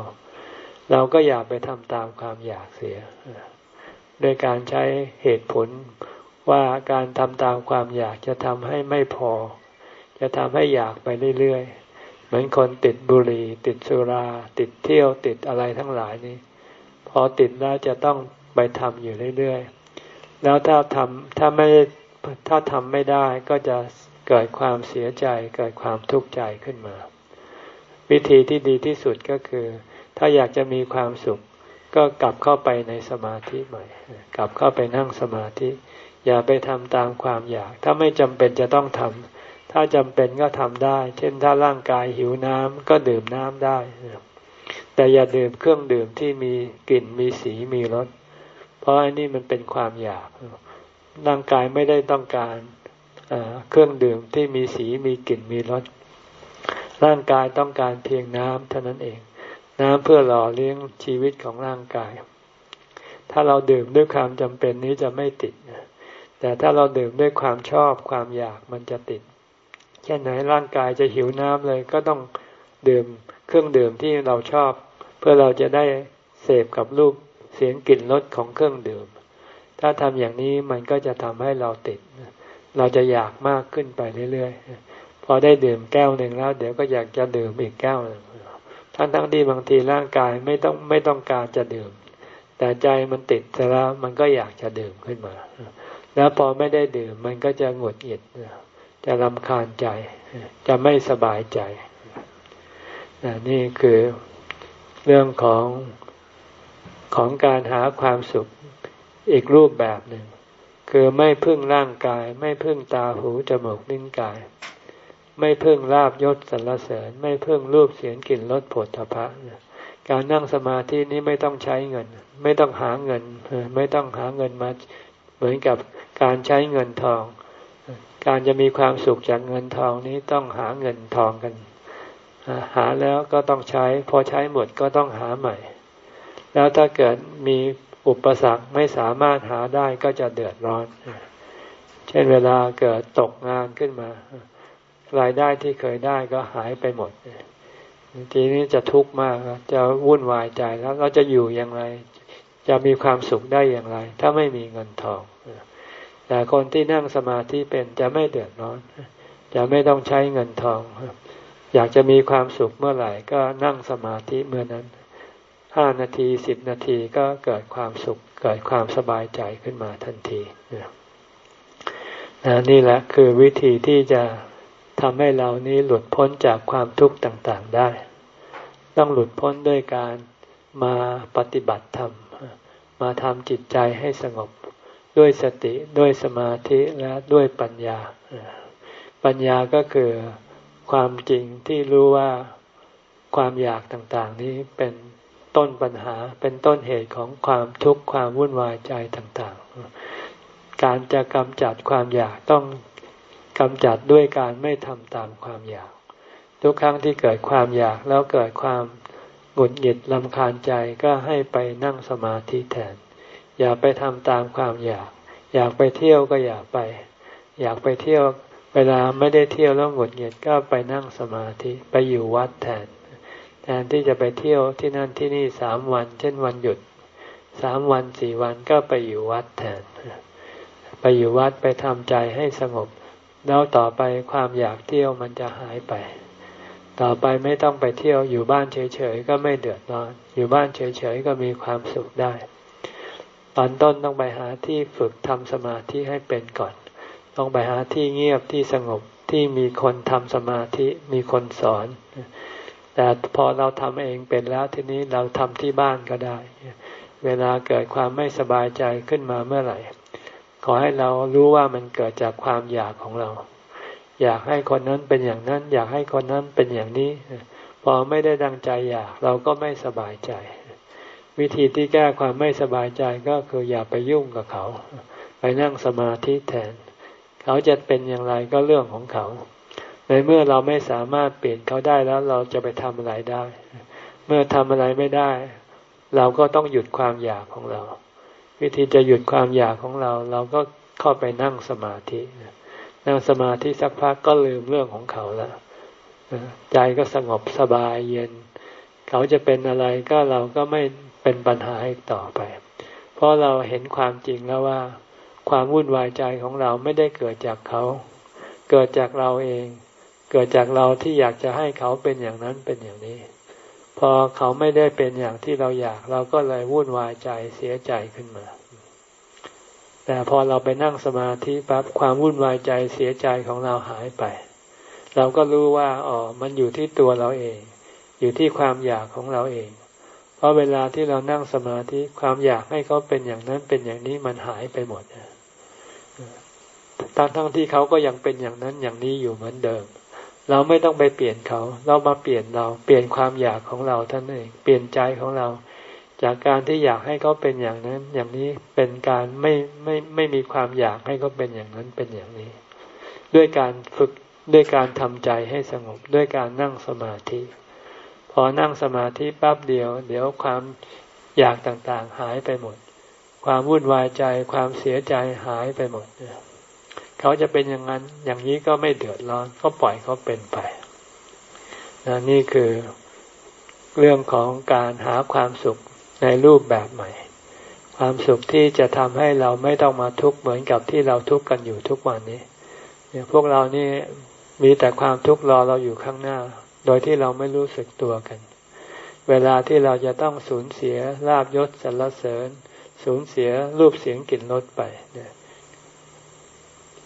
เราก็อย่าไปทำตามความอยากเสียด้วยการใช้เหตุผลว่าการทำตามความอยากจะทำให้ไม่พอ จะทำให้อยากไปเรื่อยๆ เหมือนคนติดบุหรี่ ติดสุรา ติดเที่ยวติดอะไรทั้งหลายนี้พอติดแล้วจะต้องไปทำอยู่เรื่อยๆ แล้วถ้าทำถ้าไม่ถ้าทำไม่ได้ก็จะเกิดความเสียใจเกิดความทุกข์ใจขึ้นมา วิธีที่ดีที่สุดก็คือ ถ้าอยากจะมีความสุข ก็กลับเข้าไปในสมาธิใหม่ กลับเข้าไปนั่งสมาธิ อย่าไปทำตามความอยาก ถ้าไม่จำเป็นจะต้องทำถ้าจำเป็นก็ทำได้ เช่นถ้าร่างกายหิวน้ำก็ดื่มน้ำได้ แต่อย่าดื่มเครื่องดื่มที่มีกลิ่นมีสีมีรส เพราะอันนี้มันเป็นความอยาก ร่างกายไม่ได้ต้องการเครื่องดื่มที่มีสีมีกลิ่นมีรสร่างกายต้องการเพียงน้ำเท่านั้นเอง น้ำเพื่อหล่อเลี้ยงชีวิตของร่างกาย ถ้าเราดื่มด้วยความจำเป็นนี้จะไม่ติด แต่ถ้าเราดื่มด้วยความชอบความอยากมันจะติดแค่ไหนร่างกายจะหิวน้ำเลยก็ต้องดื่มเครื่องดื่มที่เราชอบ เพื่อเราจะได้เสพกับรูปเสียงกลิ่นรสของเครื่องดื่ม ถ้าทำอย่างนี้มันก็จะทำให้เราติด เราจะอยากมากขึ้นไปเรื่อยๆ พอได้ดื่มแก้วหนึ่งแล้ว เดี๋ยวก็อยากจะดื่มอีกแก้วหนึ่ง ทั้งทั้งที่บางทีร่างกายไม่ต้องไม่ต้องการจะดื่ม แต่ใจมันติดแล้วมันก็อยากจะดื่มขึ้นมา แล้วพอไม่ได้ดื่มมันก็จะหงุดหงิดจะรำคาญใจ จะไม่สบายใจ นี่คือเรื่องของของการหาความสุขอีกรูปแบบหนึ่ง คือไม่พึ่งร่างกาย ไม่พึ่งตาหูจมูกลิ้นกาย ไม่พึ่งลาบยศสรรเสริญ ไม่พึ่งรูปเสียงกลิ่นรสผลทพะการนั่งสมาธินี้ไม่ต้องใช้เงิน ไม่ต้องหาเงิน ไม่ต้องหาเงินมาเหมือนกับการใช้เงินทอง การจะมีความสุขจากเงินทองนี้ต้องหาเงินทองกัน หาแล้วก็ต้องใช้ พอใช้หมดก็ต้องหาใหม่ แล้วถ้าเกิดมีอุปสรรคไม่สามารถหาได้ก็จะเดือดร้อน เช่นเวลาเกิดตกงานขึ้นมา รายได้ที่เคยได้ก็หายไปหมดทีนี้จะทุกข์มากจะวุ่นวายใจแล้วเราจะอยู่อย่างไร จะมีความสุขได้อย่างไร ถ้าไม่มีเงินทองแต่คนที่นั่งสมาธิเป็นจะไม่เดือดร้อน จะไม่ต้องใช้เงินทอง อยากจะมีความสุขเมื่อไหร่ก็นั่งสมาธิเมื่อนั้นห้านาทีสิบนาทีก็เกิดความสุขเกิดความสบายใจขึ้นมาทันทีนี่แหละคือวิธีที่จะ ทำให้เรานี้หลุดพ้นจากความทุกข์ต่างๆได้ ต้องหลุดพ้นด้วยการมาปฏิบัติธรรม มาทำจิตใจให้สงบด้วยสติด้วยสมาธิและด้วยปัญญา ปัญญาก็คือความจริงที่รู้ว่าความอยากต่างๆ นี้เป็นต้นปัญหาเป็นต้นเหตุของความทุกข์ความวุ่นวายใจต่างๆ การจะกำจัดความอยากต้อง กำจัดด้วยการไม่ทำตามความอยาก ทุกครั้งที่เกิดความอยากแล้วเกิดความหงุดหงิดลำคาญใจก็ให้ไปนั่งสมาธิแทน อย่าไปทำตามความอยาก อยากไปเที่ยวก็อย่าไป อยากไปเที่ยวเวลาไม่ได้เที่ยวแล้วหงุดหงิดก็ไปนั่งสมาธิไปอยู่วัดแทน แทนที่จะไปเที่ยวที่นั่นที่นี่สามวัน เช่นวันหยุดสามวันสี่วันก็ไปอยู่วัดแทน ไปอยู่วัดไปทำใจให้สงบ แล้วต่อไปความอยากเที่ยวมันจะหายไป ต่อไปไม่ต้องไปเที่ยวอยู่บ้านเฉยๆก็ไม่เดือดร้อน อยู่บ้านเฉยๆก็มีความสุขได้ ตอนต้นต้องไปหาที่ฝึกทำสมาธิให้เป็นก่อน ต้องไปหาที่เงียบที่สงบที่มีคนทำสมาธิมีคนสอน แต่พอเราทำเองเป็นแล้วทีนี้เราทำที่บ้านก็ได้ เวลาเกิดความไม่สบายใจขึ้นมาเมื่อไหร่ ขอให้เรารู้ว่ามันเกิดจากความอยากของเรา อยากให้คนนั้นเป็นอย่างนั้น อยากให้คนนั้นเป็นอย่างนี้ พอไม่ได้ดังใจอยากเราก็ไม่สบายใจ วิธีที่แก้ความไม่สบายใจก็คืออย่าไปยุ่งกับเขา ไปนั่งสมาธิแทน เขาจะเป็นอย่างไรก็เรื่องของเขาในเมื่อเราไม่สามารถเปลี่ยนเขาได้แล้วเราจะไปทำอะไรได้ เมื่อทำอะไรไม่ได้ เราก็ต้องหยุดความอยากของเรา วิธีจะหยุดความอยากของเรา เราก็เข้าไปนั่งสมาธินั่งสมาธิสักพักก็ลืมเรื่องของเขาแล้วใจก็สงบสบายเย็น เขาจะเป็นอะไรก็เราก็ไม่เป็นปัญหาอีกต่อไป เพราะเราเห็นความจริงแล้วว่า ความวุ่นวายใจของเราไม่ได้เกิดจากเขา เกิดจากเราเอง เกิดจากเราที่อยากจะให้เขาเป็นอย่างนั้นเป็นอย่างนี้ อเขาไม่ได้เป็นอย่างที่เราอยาก เราก็เลยวุ่นวายใจเสียใจขึ้นมา แต่พอเราไปนั่งสมาธิปั๊บความวุ่นวายใจเสียใจของเราหายไป เราก็รู้ว่าอ๋อมันอยู่ที่ตัวเราเอง อยู่ที่ความอยากของเราเอง เพราะเวลาที่เรานั่งสมาธิความอยากให้เขาเป็นอย่างนั้นเป็นอย่างนี้มันหายไปหมดทั้งทั้งที่เขาก็ยังเป็นอย่างนั้นอย่างนี้อยู่เหมือนเดิมเเราไม่ต้องไปเปลี่ยนเขา เรามาเปลี่ยนเรา เปลี่ยนความอยากของเราท่านเอง เปลี่ยนใจของเรา จากการที่อยากให้เขาเป็นอย่างนั้น อย่างนี้เป็นการไม่ไม่ไม่มีความอยากให้เขาเป็นอย่างนั้นเป็นอย่างนี้ ด้วยการฝึกด้วยการทำใจให้สงบด้วยการนั่งสมาธิ พอนั่งสมาธิปั๊บเดียว เดี๋ยวความอยากต่างๆหายไปหมด ความวุ่นวายใจความเสียใจหายไปหมด เขาจะเป็นอย่างนั้น อย่างนี้ก็ไม่เดือดร้อนก็ปล่อยเขาเป็นไปนะนี่คือเรื่องของการหาความสุขในรูปแบบใหม่ ความสุขที่จะทำให้เราไม่ต้องมาทุกข์เหมือนกับที่เราทุกข์กันอยู่ทุกวันนี้เนี่ยพวกเรานี่มีแต่ความทุกข์รอเราอยู่ข้างหน้า โดยที่เราไม่รู้สึกตัวกัน เวลาที่เราจะต้องสูญเสียลาบยศสรรเสริญ สูญเสียรูปเสียงกลิ่นรสไปเนี่ย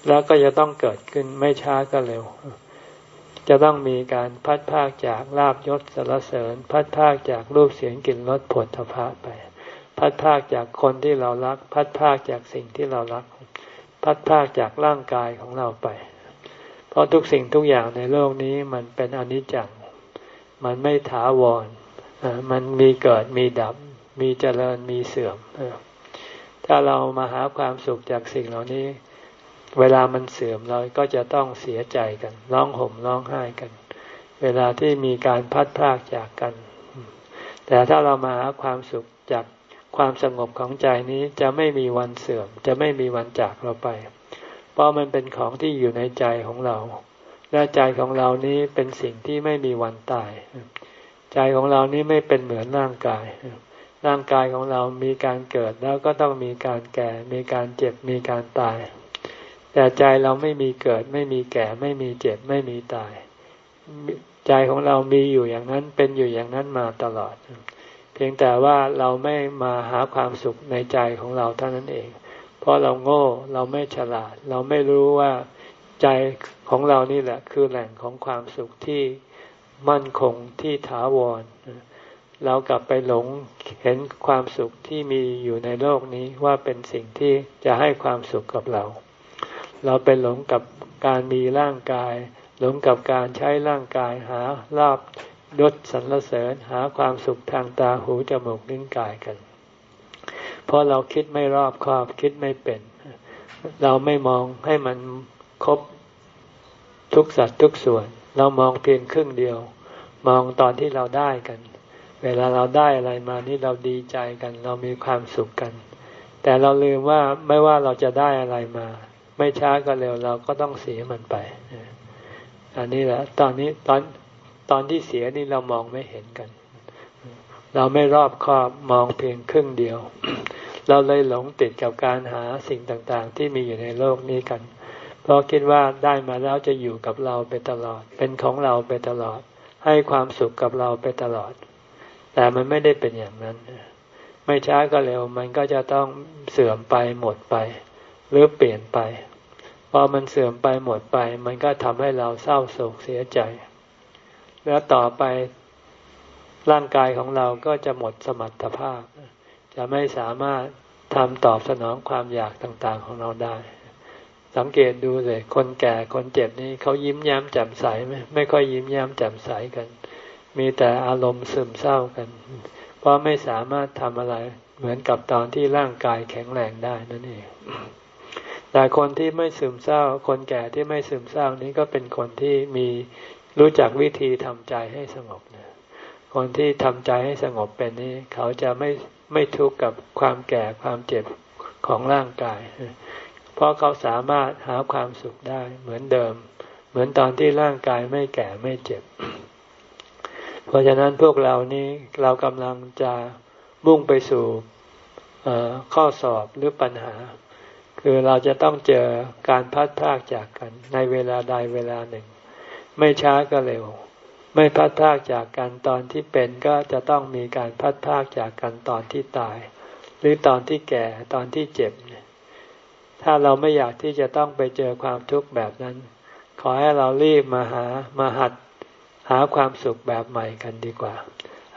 แล้วก็จะต้องเกิดขึ้นไม่ช้าก็เร็ว จะต้องมีการพัดภาคจากลาบยศสารเสริญ พัดภาคจากรูปเสียงกลิ่นรสผลทพะไป พัดภาคจากคนที่เรารัก พัดภาคจากสิ่งที่เรารัก พัดภาคจากร่างกายของเราไป เพราะทุกสิ่งทุกอย่างในโลกนี้มันเป็นอนิจจัง มันไม่ถาวร มันมีเกิดมีดับ มีเจริญมีเสื่อม ถ้าเรามาหาความสุขจากสิ่งเหล่านี้ เวลามันเสื่อมเราก็จะต้องเสียใจกัน ร้องห่มร้องไห้กัน เวลาที่มีการพัดพากจากกัน แต่ถ้าเรามาหาความสุขจากความสงบของใจนี้จะไม่มีวันเสื่อม จะไม่มีวันจากเราไป เพราะมันเป็นของที่อยู่ในใจของเรา และใจของเรานี้เป็นสิ่งที่ไม่มีวันตาย ใจของเรานี้ไม่เป็นเหมือนร่างกาย ร่างกายของเรามีการเกิดแล้วก็ต้องมีการแก่ มีการเจ็บ มีการตาย แต่ใจเราไม่มีเกิด ไม่มีแก่ ไม่มีเจ็บ ไม่มีตาย ใจของเรามีอยู่อย่างนั้นเป็นอยู่อย่างนั้นมาตลอด เพียงแต่ว่าเราไม่มาหาความสุขในใจของเราเท่านั้นเอง เพราะเราโง่เราไม่ฉลาด เราไม่รู้ว่าใจของเรานี่แหละ คือแหล่งของความสุขที่มั่นคงที่ถาวร เรากลับไปหลงเห็นความสุขที่มีอยู่ในโลกนี้ว่าเป็นสิ่งที่จะให้ความสุขกับเรา เราไปหลงกับการมีร่างกาย หลงกับการใช้ร่างกายหาลาบยศสรรเสริญหาความสุขทางตาหูจมูกลิ้นกายกัน เพราะเราคิดไม่รอบคอบคิดไม่เป็น เราไม่มองให้มันครบทุกสัตว์ทุกส่วน เรามองเพียงครึ่งเดียว มองตอนที่เราได้กัน เวลาเราได้อะไรมานี่เราดีใจกัน เรามีความสุขกัน แต่เราลืมว่าไม่ว่าเราจะได้อะไรมา ไม่ช้าก็เร็วเราก็ต้องเสียมันไป อันนี้แหละ ตอนนี้ตอนตอนที่เสียนี่เรามองไม่เห็นกัน เราไม่รอบคอบมองเพียงครึ่งเดียว เราเลยหลงติดกับการหาสิ่งต่างๆ ที่มีอยู่ในโลกนี้กัน เพราะคิดว่าได้มาแล้วจะอยู่กับเราไปตลอด เป็นของเราไปตลอด ให้ความสุขกับเราไปตลอด แต่มันไม่ได้เป็นอย่างนั้น ไม่ช้าก็เร็วมันก็จะต้องเสื่อมไปหมดไป หรือเปลี่ยนไป พอมันเสื่อมไปหมดไป มันก็ทำให้เราเศร้าโศกเสียใจ แล้วต่อไปร่างกายของเราก็จะหมดสมรรถภาพ จะไม่สามารถทำตอบสนองความอยากต่างๆของเราได้ สังเกตดูเลย คนแก่คนเจ็บนี่เขายิ้มแย้มแจ่มใสไหมไม่ค่อยยิ้มแย้มแจ่มใสกัน มีแต่อารมณ์ซึมเศร้ากัน เพราะไม่สามารถทำอะไรเหมือนกับตอนที่ร่างกายแข็งแรงได้นั่นเอง แต่คนที่ไม่ซึมเศร้า คนแก่ที่ไม่ซึมเศร้านี้ก็เป็นคนที่มีรู้จักวิธีทำใจให้สงบนะคนที่ทำใจให้สงบเป็นนี้ เขาจะไม่ไม่ทุกข์กับความแก่ความเจ็บของร่างกาย เพราะเขาสามารถหาความสุขได้เหมือนเดิม เหมือนตอนที่ร่างกายไม่แก่ไม่เจ็บ เพราะฉะนั้นพวกเรานี้เรากำลังจะมุ่งไปสู่ข้อสอบหรือปัญหา คือเราจะต้องเจอการพัดพากจากกัน ในเวลาใดเวลาหนึ่ง ไม่ช้าก็เร็ว ไม่พัดพากจากกันตอนที่เป็นก็จะต้องมีการพัดพากจากกันตอนที่ตาย หรือตอนที่แก่ตอนที่เจ็บถ้าเราไม่อยากที่จะต้องไปเจอความทุกข์แบบนั้น ขอให้เรารีบมาหามาหัดหาความสุขแบบใหม่กันดีกว่า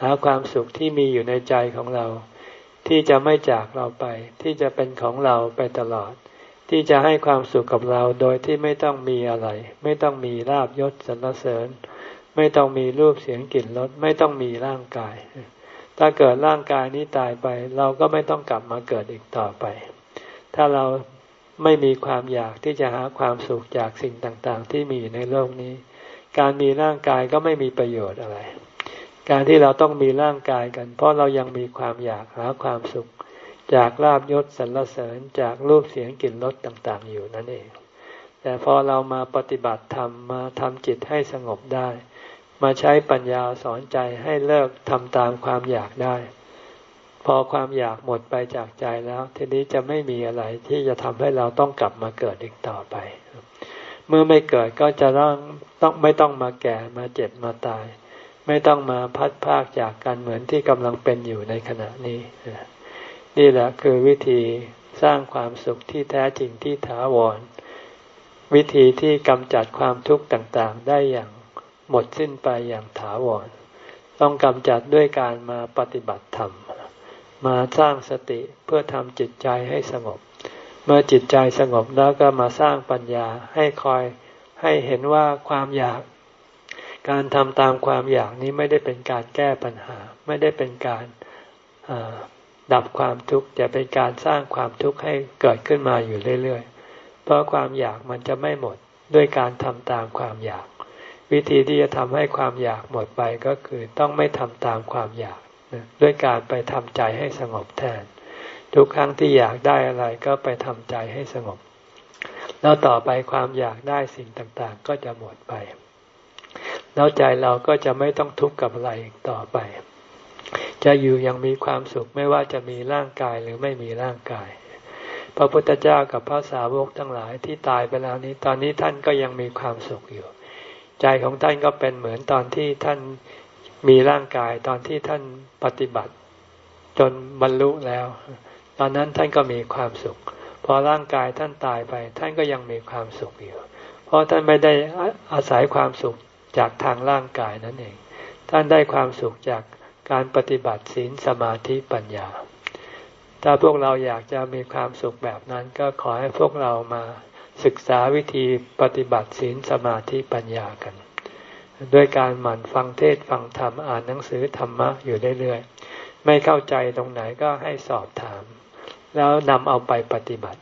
หาความสุขที่มีอยู่ในใจของเรา ที่จะไม่จากเราไป ที่จะเป็นของเราไปตลอด ที่จะให้ความสุขกับเราโดยที่ไม่ต้องมีอะไร ไม่ต้องมีลาบยศสรรเสริญ ไม่ต้องมีรูปเสียงกลิ่นรสไม่ต้องมีร่างกาย ถ้าเกิดร่างกายนี้ตายไป เราก็ไม่ต้องกลับมาเกิดอีกต่อไป ถ้าเราไม่มีความอยากที่จะหาความสุขจากสิ่งต่างๆ ที่มีในโลกนี้ การมีร่างกายก็ไม่มีประโยชน์อะไร การที่เราต้องมีร่างกายกัน เพราะเรายังมีความอยากหาความสุข จากลาบยศสรรเสริญจากรูปเสียงกลิ่นรสต่างๆ อยู่นั่นเอง แต่พอเรามาปฏิบัติธรรมมาทำจิตให้สงบได้ มาใช้ปัญญาสอนใจให้เลิกทำตามความอยากได้ พอความอยากหมดไปจากใจแล้ว ทีนี้จะไม่มีอะไรที่จะทำให้เราต้องกลับมาเกิดอีกต่อไป เมื่อไม่เกิดก็จะต้องต้องไม่ต้องมาแก่มาเจ็บมาตาย ไม่ต้องมาพัดพากจากกันเหมือนที่กำลังเป็นอยู่ในขณะนี้ นี่แหละคือวิธีสร้างความสุขที่แท้จริงที่ถาวร วิธีที่กำจัดความทุกข์ต่างๆ ได้อย่างหมดสิ้นไปอย่างถาวร ต้องกำจัดด้วยการมาปฏิบัติธรรม มาสร้างสติเพื่อทำจิตใจให้สงบ เมื่อจิตใจสงบแล้วก็มาสร้างปัญญาให้คอยให้เห็นว่าความอยาก การทำตามความอยากนี้ไม่ได้เป็นการแก้ปัญหา ไม่ได้เป็นการดับความทุกข์จะเป็นการสร้างความทุกข์ให้เกิดขึ้นมาอยู่เรื่อยๆ เพราะความอยากมันจะไม่หมดด้วยการทำตามความอยาก วิธีที่จะทำให้ความอยากหมดไปก็คือต้องไม่ทำตามความอยากด้วยการไปทำใจให้สงบแทน ทุกครั้งที่อยากได้อะไรก็ไปทำใจให้สงบ แล้วต่อไปความอยากได้สิ่งต่างๆ ก็จะหมดไป แล้วใจเราก็จะไม่ต้องทุกข์กับอะไรต่อไป จะอยู่ยังมีความสุขไม่ว่าจะมีร่างกายหรือไม่มีร่างกายพพระพุทธเจ้ากับพระสาวกทั้งหลายที่ตายไปแล้วนี้ ตอนนี้ท่านก็ยังมีความสุขอยู่ ใจของท่านก็เป็นเหมือนตอนที่ท่านมีร่างกายตอนที่ท่านปฏิบัติ จนบรรลุแล้ว ตอนนั้นท่านก็มีความสุข พอร่างกายท่านตายไป ท่านก็ยังมีความสุขอยู่ เพราะท่านไม่ได้อาศัยความสุข จากทางร่างกายนั่นเอง ท่านได้ความสุขจากการปฏิบัติศีลสมาธิปัญญา ถ้าพวกเราอยากจะมีความสุขแบบนั้นก็ขอให้พวกเรามาศึกษาวิธีปฏิบัติศีลสมาธิปัญญากัน ด้วยการหมั่นฟังเทศฟังธรรมอ่านหนังสือธรรมะอยู่เรื่อยๆ ไม่เข้าใจตรงไหนก็ให้สอบถาม แล้วนำเอาไปปฏิบัติ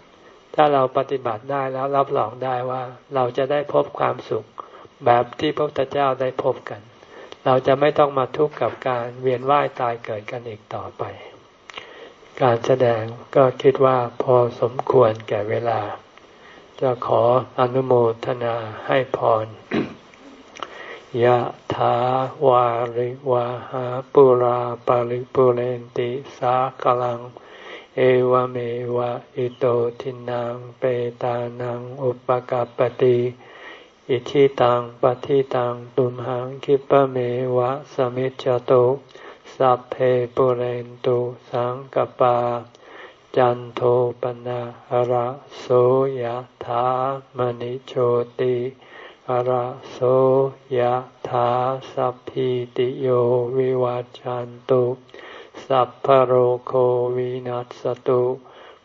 ถ้าเราปฏิบัติได้แล้วรับรองได้ว่าเราจะได้พบความสุข แบบที่พระพุทธเจ้าได้พบกัน เราจะไม่ต้องมาทุกข์กับการเวียนว่ายตายเกิดกันอีกต่อไป การแสดงก็คิดว่าพอสมควรแก่เวลา จะขออนุโมทนาให้พรยะถาวาริวะหาปุราปาริปุเรนติสากลัง เอวเมวะอิโตทินังเปตานังอุปกัปติ อิทิตังปฏิตังตุมหังคิปะเมวะสมิจจโตสัพเพปุเรนตุสังกปา จันโทปนะหระโสยะถามณิโชติอระโสยถาสัพพิติโยวิวัจจันตุสัพพโรโควินัสตุ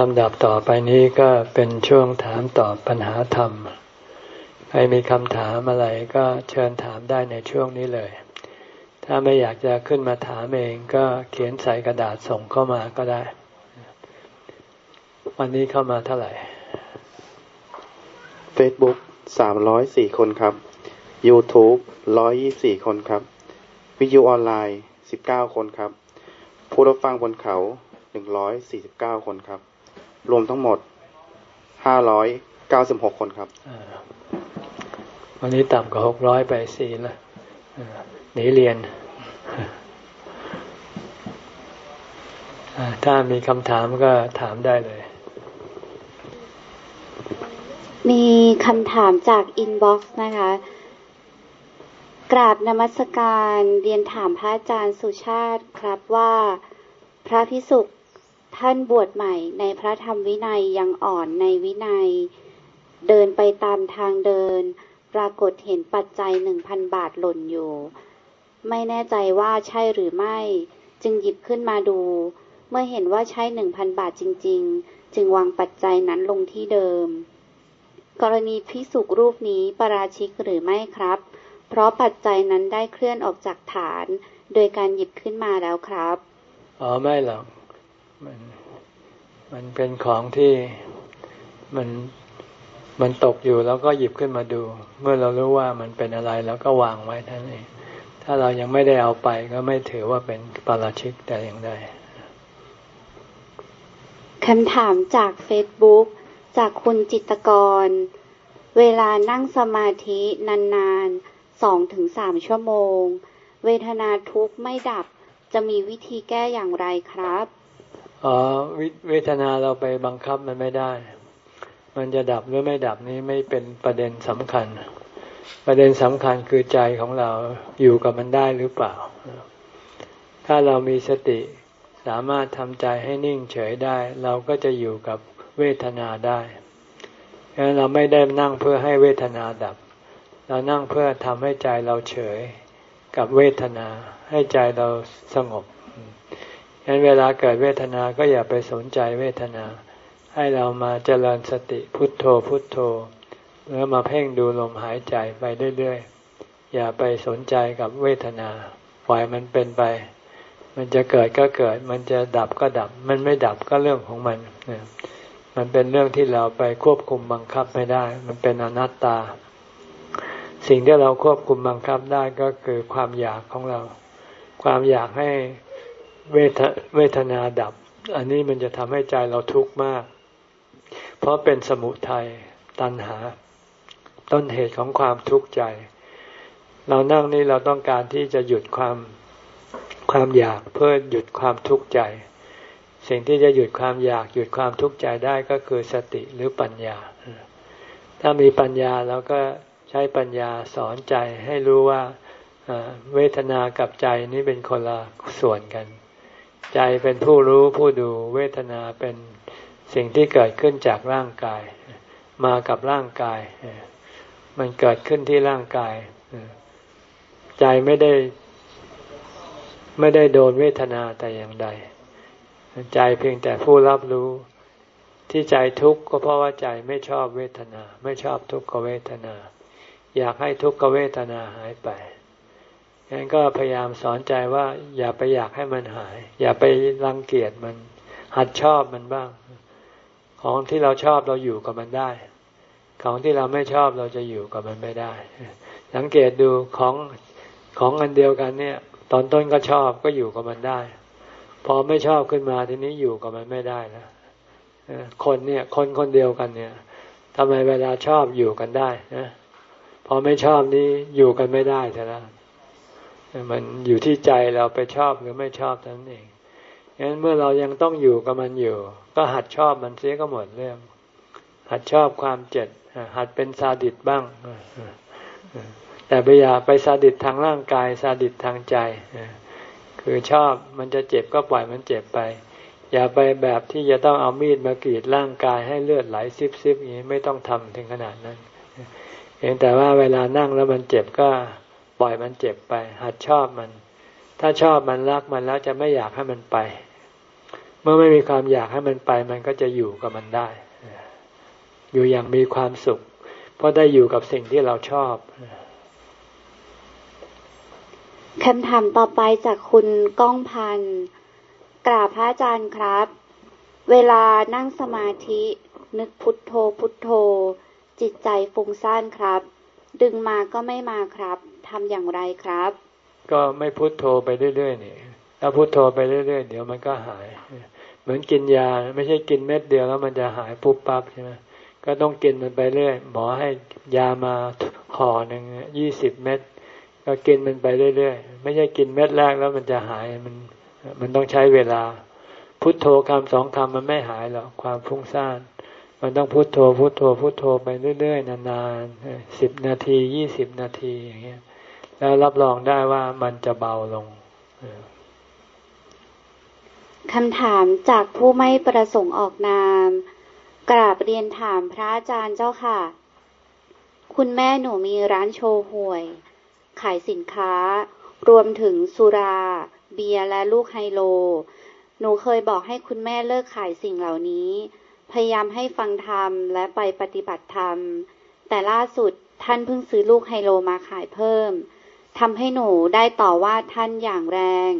ลำดับต่อไปนี้ก็เป็นช่วงถามตอบปัญหาธรรม ใครมีคำถามอะไรก็เชิญถามได้ในช่วงนี้เลย ถ้าไม่อยากจะขึ้นมาถามเองก็เขียนใส่กระดาษส่งเข้ามาก็ได้ วันนี้เข้ามาเท่าไหร่ Facebook สามร้อยสี่คนครับ YouTube ร้อยยี่สี่คนครับ วิทยุออนไลน์สิบเก้าคนครับ ผู้รับฟังบนเขา หนึ่งร้อยสี่สิบเก้าคนครับ รวมทั้งหมดห้าร้อยเก้าสิบหกคนครับวันนี้ต่ำกว่าหกร้อยไปสี่ละหนีเรียน ถ้ามีคำถามก็ถามได้เลย มีคำถามจาก inbox นะคะ กราบนมัสการเรียนถามพระอาจารย์สุชาติครับว่าพระพิสุ ท่านบวชใหม่ในพระธรรมวินัยยังอ่อนในวินัย เดินไปตามทางเดิน ปรากฏเห็นปัจจัยหนึ่งพันบาทหล่นอยู่ ไม่แน่ใจว่าใช่หรือไม่ จึงหยิบขึ้นมาดู เมื่อเห็นว่าใช่หนึ่งพันบาทจริง ๆ จึงวางปัจจัยนั้นลงที่เดิม กรณีพิสุกรูปนี้ประราชิกหรือไม่ครับ เพราะปัจจัยนั้นได้เคลื่อนออกจากฐาน โดยการหยิบขึ้นมาแล้วครับอ๋อไม่หรอก มันมันเป็นของที่มันมันตกอยู่แล้วก็หยิบขึ้นมาดู เมื่อเรารู้ว่ามันเป็นอะไรแล้วก็วางไว้ท่านเองถ้าเรายังไม่ได้เอาไปก็ไม่ถือว่าเป็นปาราชิกแต่อย่างใดคำถามจากเฟซบุ๊กจากคุณจิตกร เวลานั่งสมาธินานๆสองถึงสามชั่วโมง เวทนาทุกข์ไม่ดับจะมีวิธีแก้อย่างไรครับ อ๋อเวทนาเราไปบังคับมันไม่ได้ มันจะดับหรือไม่ดับนี้ไม่เป็นประเด็นสำคัญ ประเด็นสำคัญคือใจของเราอยู่กับมันได้หรือเปล่า ถ้าเรามีสติสามารถทำใจให้นิ่งเฉยได้ เราก็จะอยู่กับเวทนาได้ดังนั้นเราไม่ได้นั่งเพื่อให้เวทนาดับ เรานั่งเพื่อทำให้ใจเราเฉยกับเวทนา ให้ใจเราสงบ ฉะนั้นเวลาเกิดเวทนาก็อย่าไปสนใจเวทนา ให้เรามาเจริญสติพุทโธพุทโธแล้วมาเพ่งดูลมหายใจไปเรื่อยๆ อย่าไปสนใจกับเวทนา ปล่อยมันเป็นไป มันจะเกิดก็เกิด มันจะดับก็ดับ มันไม่ดับก็เรื่องของมัน มันเป็นเรื่องที่เราไปควบคุมบังคับไม่ได้ มันเป็นอนัตตา สิ่งที่เราควบคุมบังคับได้ก็คือความอยากของเรา ความอยากให้ เวทเวทนาดับ อันนี้มันจะทำให้ใจเราทุกข์มาก เพราะเป็นสมุทัยตัณหา ต้นเหตุของความทุกข์ใจ เรานั่งนี่เราต้องการที่จะหยุดความความอยากเพื่อหยุดความทุกข์ใจ สิ่งที่จะหยุดความอยากหยุดความทุกข์ใจได้ก็คือสติหรือปัญญา ถ้ามีปัญญาเราก็ใช้ปัญญาสอนใจให้รู้ว่าเวทนากับใจนี้เป็นคนละส่วนกัน ใจเป็นผู้รู้ผู้ดูเวทนาเป็นสิ่งที่เกิดขึ้นจากร่างกาย มากับร่างกาย มันเกิดขึ้นที่ร่างกาย ใจไม่ได้ ไม่ได้โดนเวทนาแต่อย่างใด ใจเพียงแต่ผู้รับรู้ที่ใจทุกข์ก็เพราะว่าใจไม่ชอบเวทนา ไม่ชอบทุกขเวทนา อยากให้ทุกขเวทนาหายไป งั้นก็พยายามสอนใจว่าอย่าไปอยากให้มันหาย อย่าไปรังเกียจมัน หัดชอบมันบ้าง ของที่เราชอบเราอยู่กับมันได้ ของที่เราไม่ชอบเราจะอยู่กับมันไม่ได้ สังเกตดูของของอันเดียวกันเนี่ย ตอนต้นก็ชอบก็อยู่กับมันได้ พอไม่ชอบขึ้นมาทีนี้อยู่กับมันไม่ได้แล้วคนเนี่ยคนคนเดียวกันเนี่ยทำไมเวลาชอบอยู่กันได้นะพอไม่ชอบนี้อยู่กันไม่ได้ใช่ไหม มันอยู่ที่ใจเราไปชอบหรือไม่ชอบนั้นเองงั้นเมื่อเรายังต้องอยู่กับมันอยู่ ก็หัดชอบมันเสียก็หมดเรื่อง หัดชอบความเจ็บหัดเป็นซาดิสบ้าง แต่ไปอย่าไปซาดิสทางร่างกายซาดิสทางใจ คือชอบมันจะเจ็บก็ปล่อยมันเจ็บไป อย่าไปแบบที่จะต้องเอามีดมากรีดร่างกายให้เลือดไหลซิบซิบอย่างนี้ไม่ต้องทำถึงขนาดนั้นเพียงแต่ว่าเวลานั่งแล้วมันเจ็บก็ ปล่อยมันเจ็บไป หัดชอบมัน ถ้าชอบมันรักมันแล้วจะไม่อยากให้มันไป เมื่อไม่มีความอยากให้มันไป มันก็จะอยู่กับมันได้ อยู่อย่างมีความสุข เพราะได้อยู่กับสิ่งที่เราชอบคำถามต่อไปจากคุณก้องพันกราบพระอาจารย์ครับ เวลานั่งสมาธินึกพุทโธพุทโธ จิตใจฟุ้งซ่านครับ ดึงมาก็ไม่มาครับ ทำอย่างไรครับ ก็ไม่พุทโธไปเรื่อยๆนี่ถ้าพุทโธไปเรื่อยๆ เดี๋ยวมันก็หาย เหมือนกินยาไม่ใช่กินเม็ดเดียวแล้วมันจะหายปุ๊บปั๊บใช่ไหมก็ต้องกินมันไปเรื่อย หมอให้ยามาห่อหนึ่งยี่สิบเม็ดก็กินมันไปเรื่อยๆ ไม่ใช่กินเม็ดแรกแล้วมันจะหายมันมันต้องใช้เวลา พุทโธคำสองคำมันไม่หายหรอกความฟุ้งซ่าน มันต้องพุทโธพุทโธพุทโธไปเรื่อยๆ นานๆสิบนาทียี่สิบนาทีอย่างเงี้ย แล้วรับรองได้ว่ามันจะเบาลงคำถามจากผู้ไม่ประสงค์ออกนาม กราบเรียนถามพระอาจารย์เจ้าค่ะ คุณแม่หนูมีร้านโชว์หวย ขายสินค้า รวมถึงสุรา เบียร์และลูกไฮโล หนูเคยบอกให้คุณแม่เลิกขายสิ่งเหล่านี้ พยายามให้ฟังธรรมและไปปฏิบัติธรรม แต่ล่าสุดท่านเพิ่งซื้อลูกไฮโลมาขายเพิ่ม ทำให้หนูได้ต่อว่าท่านอย่างแรง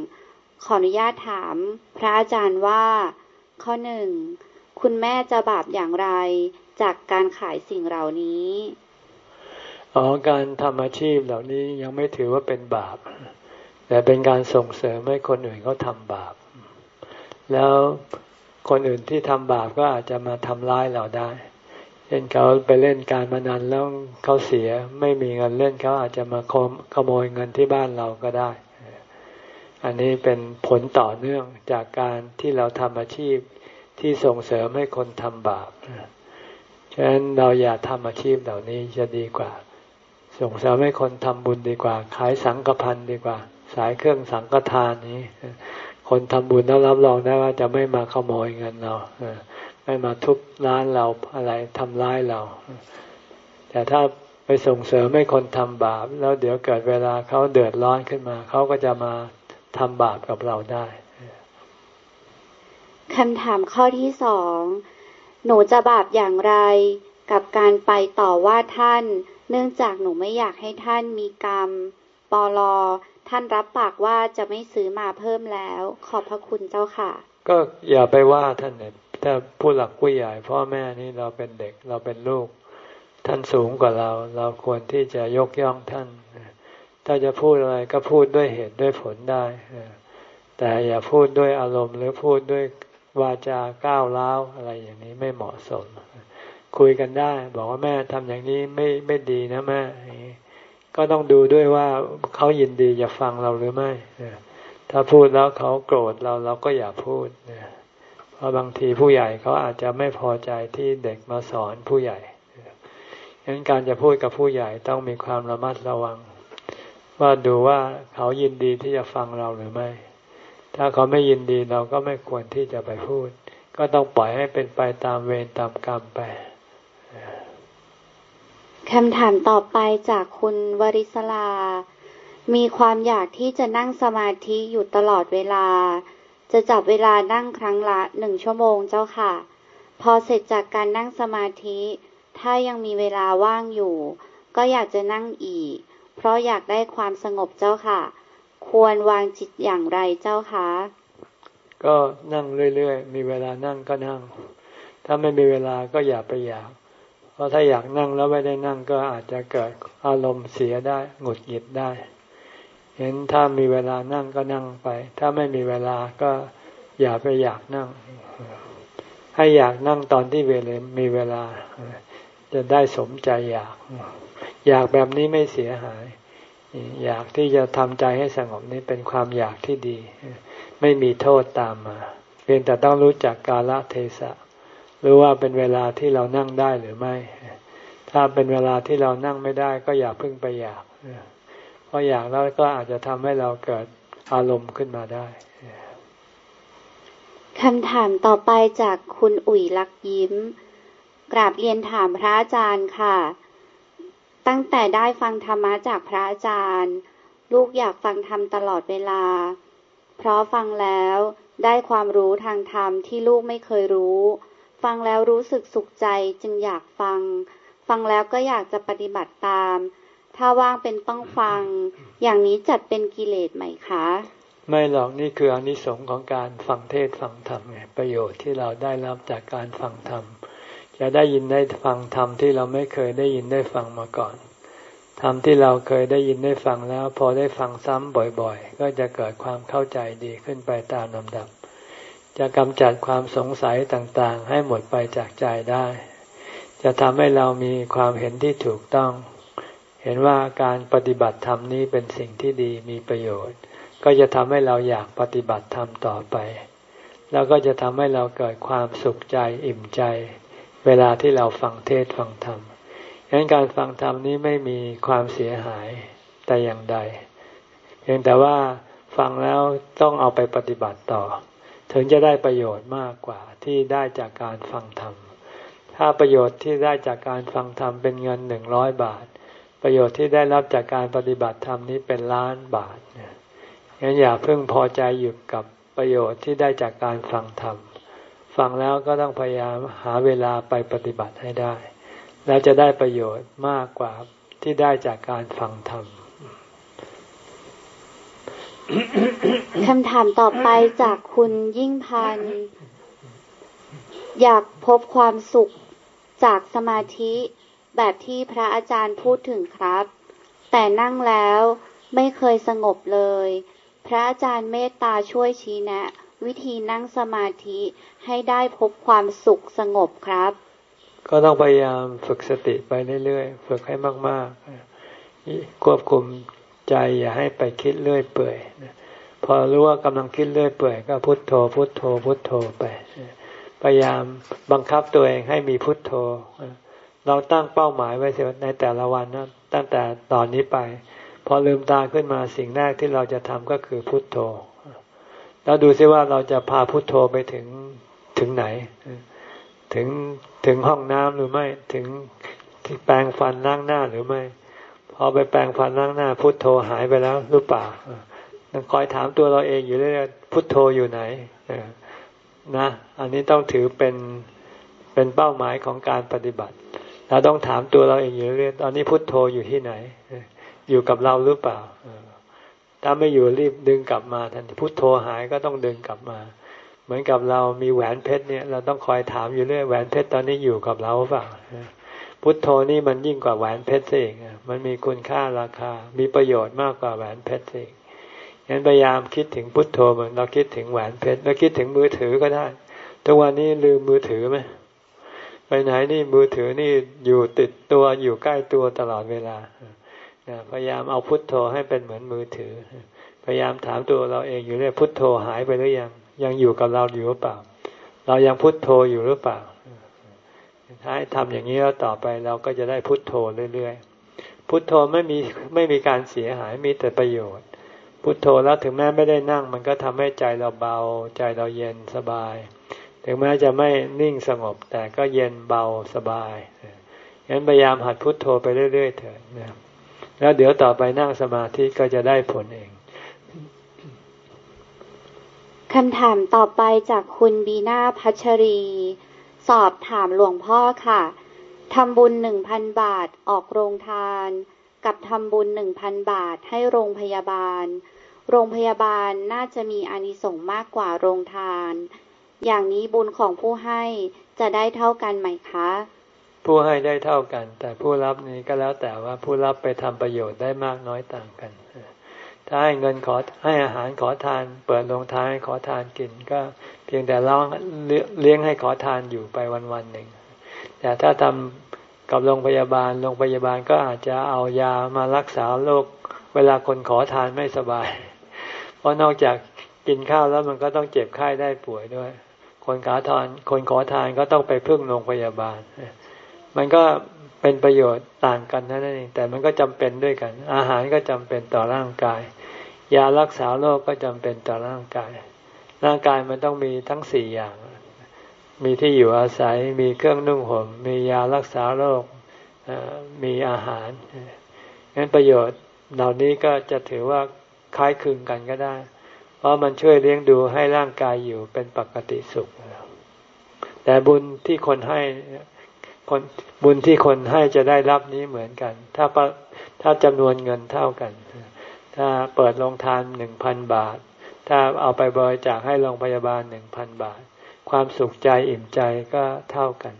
ขออนุญาตถามพระอาจารย์ว่า ข้อหนึ่ง คุณแม่จะบาปอย่างไรจากการขายสิ่งเหล่านี้อ๋อการทำอาชีพเหล่านี้ยังไม่ถือว่าเป็นบาป แต่เป็นการส่งเสริมให้คนอื่นเขาทำบาป แล้วคนอื่นที่ทำบาปก็อาจจะมาทำร้ายเราได้ ช่นเขาไปเล่นการมานันแล้วเขาเสียไม่มีเงินเล่นเขาอาจจะมาขโมยเงินที่บ้านเราก็ได้ อันนี้เป็นผลต่อเนื่องจากการที่เราทำอาชีพที่ส่งเสริมให้คนทำบาปฉะนั้นเราอย่าทำอาชีพเหล่านี้จะดีกว่า ส่งเสริมให้คนทำบุญดีกว่า ขายสังฆพันดีกว่า สายเครื่องสังฆทานนี้ คนทำบุญแล้วรับรองได้ว่าจะไม่มาขโมยเงินเรา ไม่มาทุบร้านเราอะไรทำร้ายเรา แต่ถ้าไปส่งเสริมให้คนทำบาป แล้วเดี๋ยวเกิดเวลาเขาเดือดร้อนขึ้นมา เขาก็จะมาทำบาปกับเราได้คำถามข้อที่สอง หนูจะบาปอย่างไรกับการไปต่อว่าท่าน เนื่องจากหนูไม่อยากให้ท่านมีกรรม ปลอท่านรับปากว่าจะไม่ซื้อมาเพิ่มแล้ว ขอบพระคุณเจ้าค่ะ ก็อย่าไปว่าท่านเนี่ย ถ้าผู้หลักผู้ใหญ่พ่อแม่นี่เราเป็นเด็กเราเป็นลูก ท่านสูงกว่าเรา เราควรที่จะยกย่องท่าน ถ้าจะพูดอะไรก็พูดด้วยเหตุด้วยผลได้ แต่อย่าพูดด้วยอารมณ์ หรือพูดด้วยวาจาก้าวร้าวอะไรอย่างนี้ไม่เหมาะสม คุยกันได้ บอกว่าแม่ทำอย่างนี้ไม่ไม่ดีนะแม่ก็ต้องดูด้วยว่าเขายินดีจะฟังเราหรือไม่ถ้าพูดแล้วเขาโกรธเราเราก็อย่าพูดเพ ราะบางทีผู้ใหญ่เขาอาจจะไม่พอใจที่เด็กมาสอนผู้ใหญ่ดังนั้นการจะพูดกับผู้ใหญ่ต้องมีความระมัดระวัง ว่าดูว่าเขายินดีที่จะฟังเราหรือไม่ ถ้าเขาไม่ยินดีเราก็ไม่ควรที่จะไปพูด ก็ต้องปล่อยให้เป็นไปตามเวรตามกรรมไปคำถามต่อไปจากคุณวริศลา มีความอยากที่จะนั่งสมาธิอยู่ตลอดเวลา จะจับเวลานั่งครั้งละหนึ่งชั่วโมงเจ้าค่ะ พอเสร็จจากการนั่งสมาธิ ถ้ายังมีเวลาว่างอยู่ ก็อยากจะนั่งอีก เพราะอยากได้ความสงบเจ้าค่ะ ควรวางจิตอย่างไรเจ้าคะก็นั่งเรื่อยๆ มีเวลานั่งก็นั่ง ถ้าไม่มีเวลาก็อย่าไปอยาก เพราะถ้าอยากนั่งแล้วไม่ได้นั่งก็อาจจะเกิดอารมณ์เสียได้ หงุดหงิดได้ เห็นถ้ามีเวลานั่งก็นั่งไป ถ้าไม่มีเวลาก็อย่าไปอยากนั่ง ให้อยากนั่งตอนที่เวลามีเวลา จะได้สมใจอยาก อยากแบบนี้ไม่เสียหาย อยากที่จะทำใจให้สงบนี้เป็นความอยากที่ดี ไม่มีโทษตามมาเพียงแต่ต้องรู้จักกาลเทศะหรือว่าเป็นเวลาที่เรานั่งได้หรือไม่ ถ้าเป็นเวลาที่เรานั่งไม่ได้ ก็อย่าพึ่งไปอยาก ราะอยากแล้วก็อาจจะทำให้เราเกิดอารมณ์ขึ้นมาได้คำถามต่อไปจากคุณอุ๋ยลักยิ้ม กราบเรียนถามพระอาจารย์ค่ะ ตั้งแต่ได้ฟังธรรมะจากพระอาจารย์ ลูกอยากฟังธรรมตลอดเวลา เพราะฟังแล้วได้ความรู้ทางธรรมที่ลูกไม่เคยรู้ ฟังแล้วรู้สึกสุขใจจึงอยากฟัง ฟังแล้วก็อยากจะปฏิบัติตาม ถ้าว่างเป็นต้องฟัง อย่างนี้จัดเป็นกิเลสไหมคะ ไม่หรอกนี่คืออนิสงส์ของการฟังเทศฟังธรรมไงประโยชน์ที่เราได้รับจากการฟังธรรมจะได้ยินได้ฟังธรรมที่เราไม่เคยได้ยินได้ฟังมาก่อนธรรมที่เราเคยได้ยินได้ฟังแล้ว พอได้ฟังซ้ำบ่อยๆ ก็จะเกิดความเข้าใจดีขึ้นไปตามลำดับ จะกำจัดความสงสัยต่างๆ ให้หมดไปจากใจได้ จะทำให้เรามีความเห็นที่ถูกต้อง เห็นว่าการปฏิบัติธรรมนี้เป็นสิ่งที่ดีมีประโยชน์ ก็จะทำให้เราอยากปฏิบัติธรรมต่อไป แล้วก็จะทำให้เราเกิดความสุขใจอิ่มใจ เวลาที่เราฟังเทศฟังธรรมดังนั้นการฟังธรรมนี้ไม่มีความเสียหายแต่อย่างใด เพียงแต่ว่าฟังแล้วต้องเอาไปปฏิบัติต่อ ถึงจะได้ประโยชน์มากกว่าที่ได้จากการฟังธรรม ถ้าประโยชน์ที่ได้จากการฟังธรรมเป็นเงินหนึ่งร้อยบาท ประโยชน์ที่ได้รับจากการปฏิบัติธรรมนี้เป็นล้านบาทเนี่ยงั้นอย่าเพิ่งพอใจอยู่กับประโยชน์ที่ได้จากการฟังธรรม ฟังแล้วก็ต้องพยายามหาเวลาไปปฏิบัติให้ได้ แล้วจะได้ประโยชน์มากกว่าที่ได้จากการฟังธรรมคำถามต่อไปจากคุณยิ่งพันอยากพบความสุขจากสมาธิ แบบที่พระอาจารย์พูดถึงครับ แต่นั่งแล้วไม่เคยสงบเลย พระอาจารย์เมตตาช่วยชี้แนะ วิธีนั่งสมาธิให้ได้พบความสุขสงบครับ ก็ต้องพยายามฝึกสติไปเรื่อยๆ ฝึกให้มากๆ ควบคุมใจอย่าให้ไปคิดเรื่อยเปื่อยพอรู้ว่ากำลังคิดเรื่อยเปื่อยก็พุโทโธ พุโทโธ พุโทโธไป พยายามบังคับตัวเองให้มีพุโทโธ เราตั้งเป้าหมายไว้เสียในแต่ละวันนะตั้งแต่ตอนนี้ไป พอลืมตาขึ้นมาสิ่งแรกที่เราจะทำก็คือพุโทโธแล้วดูซิว่าเราจะพาพุโทโธไปถึงถึงไหน ถึงถึงห้องน้ำหรือไม่ถึงที่แปรงฟันล้างหน้าหรือไม่ พอไปแปรงฟันล้างหน้า พุทโธหายไปแล้วหรือเปล่าต้องคอยถามตัวเราเองอยู่เรื่อยพุทโธอยู่ไหนนะ อันนี้ต้องถือเป็นเป็นเป้าหมายของการปฏิบัติ เราต้องถามตัวเราเองอยู่เรื่อยตอนนี้พุทโธอยู่ที่ไหน อยู่กับเราหรือเปล่า ถ้าไม่อยู่รีบดึงกลับมาทันพุทโธหายก็ต้องดึงกลับมา เหมือนกับเรามีแหวนเพชรเนี่ย เราต้องคอยถามอยู่เรื่อยแหวนเพชรตอนนี้อยู่กับเราเปล่าพุทโธนี่มันยิ่งกว่าแหวนเพชรเองมันมีคุณค่าราคา มีประโยชน์มากกว่าแหวนเพชรเองงั้นพยายามคิดถึงพุทโธเหมือนเราคิดถึงแหวนเพชรเราคิดถึงมือถือก็ได้ ทุกวันนี้ลืมมือถือไหม ไปไหนนี่มือถือนี่อยู่ติดตัวอยู่ใกล้ตัวตลอดเวลาพยายามเอาพุทโธให้เป็นเหมือนมือถือ พยายามถามตัวเราเองอยู่เรื่อยพุทโธหายไปหรือยังยังอยู่กับเราอยู่หรือเปล่า เรายังพุทโธอยู่หรือเปล่าถ้าให้ทำอย่างนี้แล้วต่อไปเราก็จะได้พุทโธเรื่อยๆพุทโธไม่มีไม่มีการเสียหายมีแต่ประโยชน์ พุทโธแล้วถึงแม้ไม่ได้นั่ง มันก็ทำให้ใจเราเบาใจเราเย็นสบาย ถึงแม้จะไม่นิ่งสงบ แต่ก็เย็นเบาสบายงั้นพยายามหัดพุทโธไปเรื่อย ๆ เถิดนะแล้วเดี๋ยวต่อไปนั่งสมาธิก็จะได้ผลเองคำถามต่อไปจากคุณบีนาพัชรี สอบถามหลวงพ่อค่ะทำบุญหนึ่งพันบาทออกโรงทาน กับทำบุญหนึ่งพันบาทให้โรงพยาบาล โรงพยาบาลน่าจะมีอานิสงส์มากกว่าโรงทาน อย่างนี้บุญของผู้ให้จะได้เท่ากันไหมคะ ผู้ให้ได้เท่ากัน แต่ผู้รับนี้ก็แล้วแต่ว่าผู้รับไปทำประโยชน์ได้มากน้อยต่างกัน ถ้าให้เงินขอให้อาหารขอทาน เปิดโรงทานให้ขอทานกินก็เพียงแต่ร้องเลี้ยงให้ขอทานอยู่ไปวันวันหนึ่งแต่ถ้าทำกับโรงพยาบาล โรงพยาบาลก็อาจจะเอายามารักษาโรคเวลาคนขอทานไม่สบาย เพราะนอกจากกินข้าวแล้วมันก็ต้องเจ็บไข้ได้ป่วยด้วย คนขอทาน คนขอทานก็ต้องไปพึ่งโรงพยาบาล มันก็เป็นประโยชน์ต่างกันนั่นเองแต่มันก็จำเป็นด้วยกัน อาหารก็จำเป็นต่อร่างกาย ยารักษาโรคก็จำเป็นต่อร่างกาย ร่างกายมันต้องมีทั้งสี่อย่าง มีที่อยู่อาศัย มีเครื่องนุ่งห่ม มียารักษาโรค มีอาหารงั้นประโยชน์เหล่านี้ก็จะถือว่าคล้ายคลึงกันก็ได้ ราะมันช่วยเลี้ยงดูให้ร่างกายอยู่เป็นปกติสุข แต่บุญที่คนให้คนบุญที่คนให้จะได้รับนี้เหมือนกัน ถ้าถ้าจำนวนเงินเท่ากัน ถ้าเปิดโรงทานหนึ่งพันบาท ถ้าเอาไปบริจาคให้โรงพยาบาลหนึ่งพันบาท ความสุขใจอิ่มใจก็เท่ากัน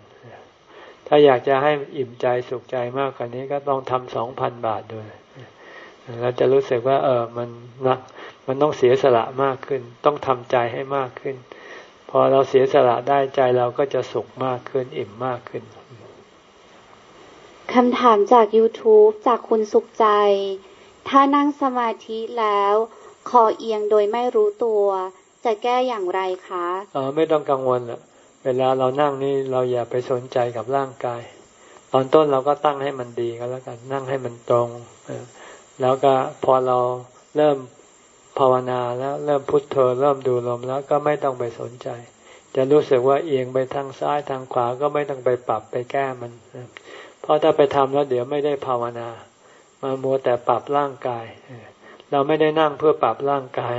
ถ้าอยากจะให้อิ่มใจสุขใจมากกว่านี้ก็ต้องทำสองพันบาทด้วย เราจะรู้สึกว่า เออมันนักมันต้องเสียสละมากขึ้น ต้องทำใจให้มากขึ้น พอเราเสียสละได้ใจเราก็จะสุขมากขึ้นอิ่มมากขึ้นคำถามจาก YouTube จากคุณสุขใจ ถ้านั่งสมาธิแล้ว คอเอียงโดยไม่รู้ตัว จะแก้อย่างไรคะอ๋อไม่ต้องกังวลอะเวลาเรานั่งนี่เราอย่าไปสนใจกับร่างกาย ตอนต้นเราก็ตั้งให้มันดีก็แล้วกัน นั่งให้มันตรง แล้วก็พอเราเริ่มภาวนาแล้วเริ่มพุทโธเริ่มดูลมแล้วก็ไม่ต้องไปสนใจ จะรู้สึกว่าเอียงไปทางซ้ายทางขวาก็ไม่ต้องไปปรับไปแก้มัน เพราะถ้าไปทำแล้วเดี๋ยวไม่ได้ภาวนา มามัวแต่ปรับร่างกาย เราไม่ได้นั่งเพื่อปรับร่างกาย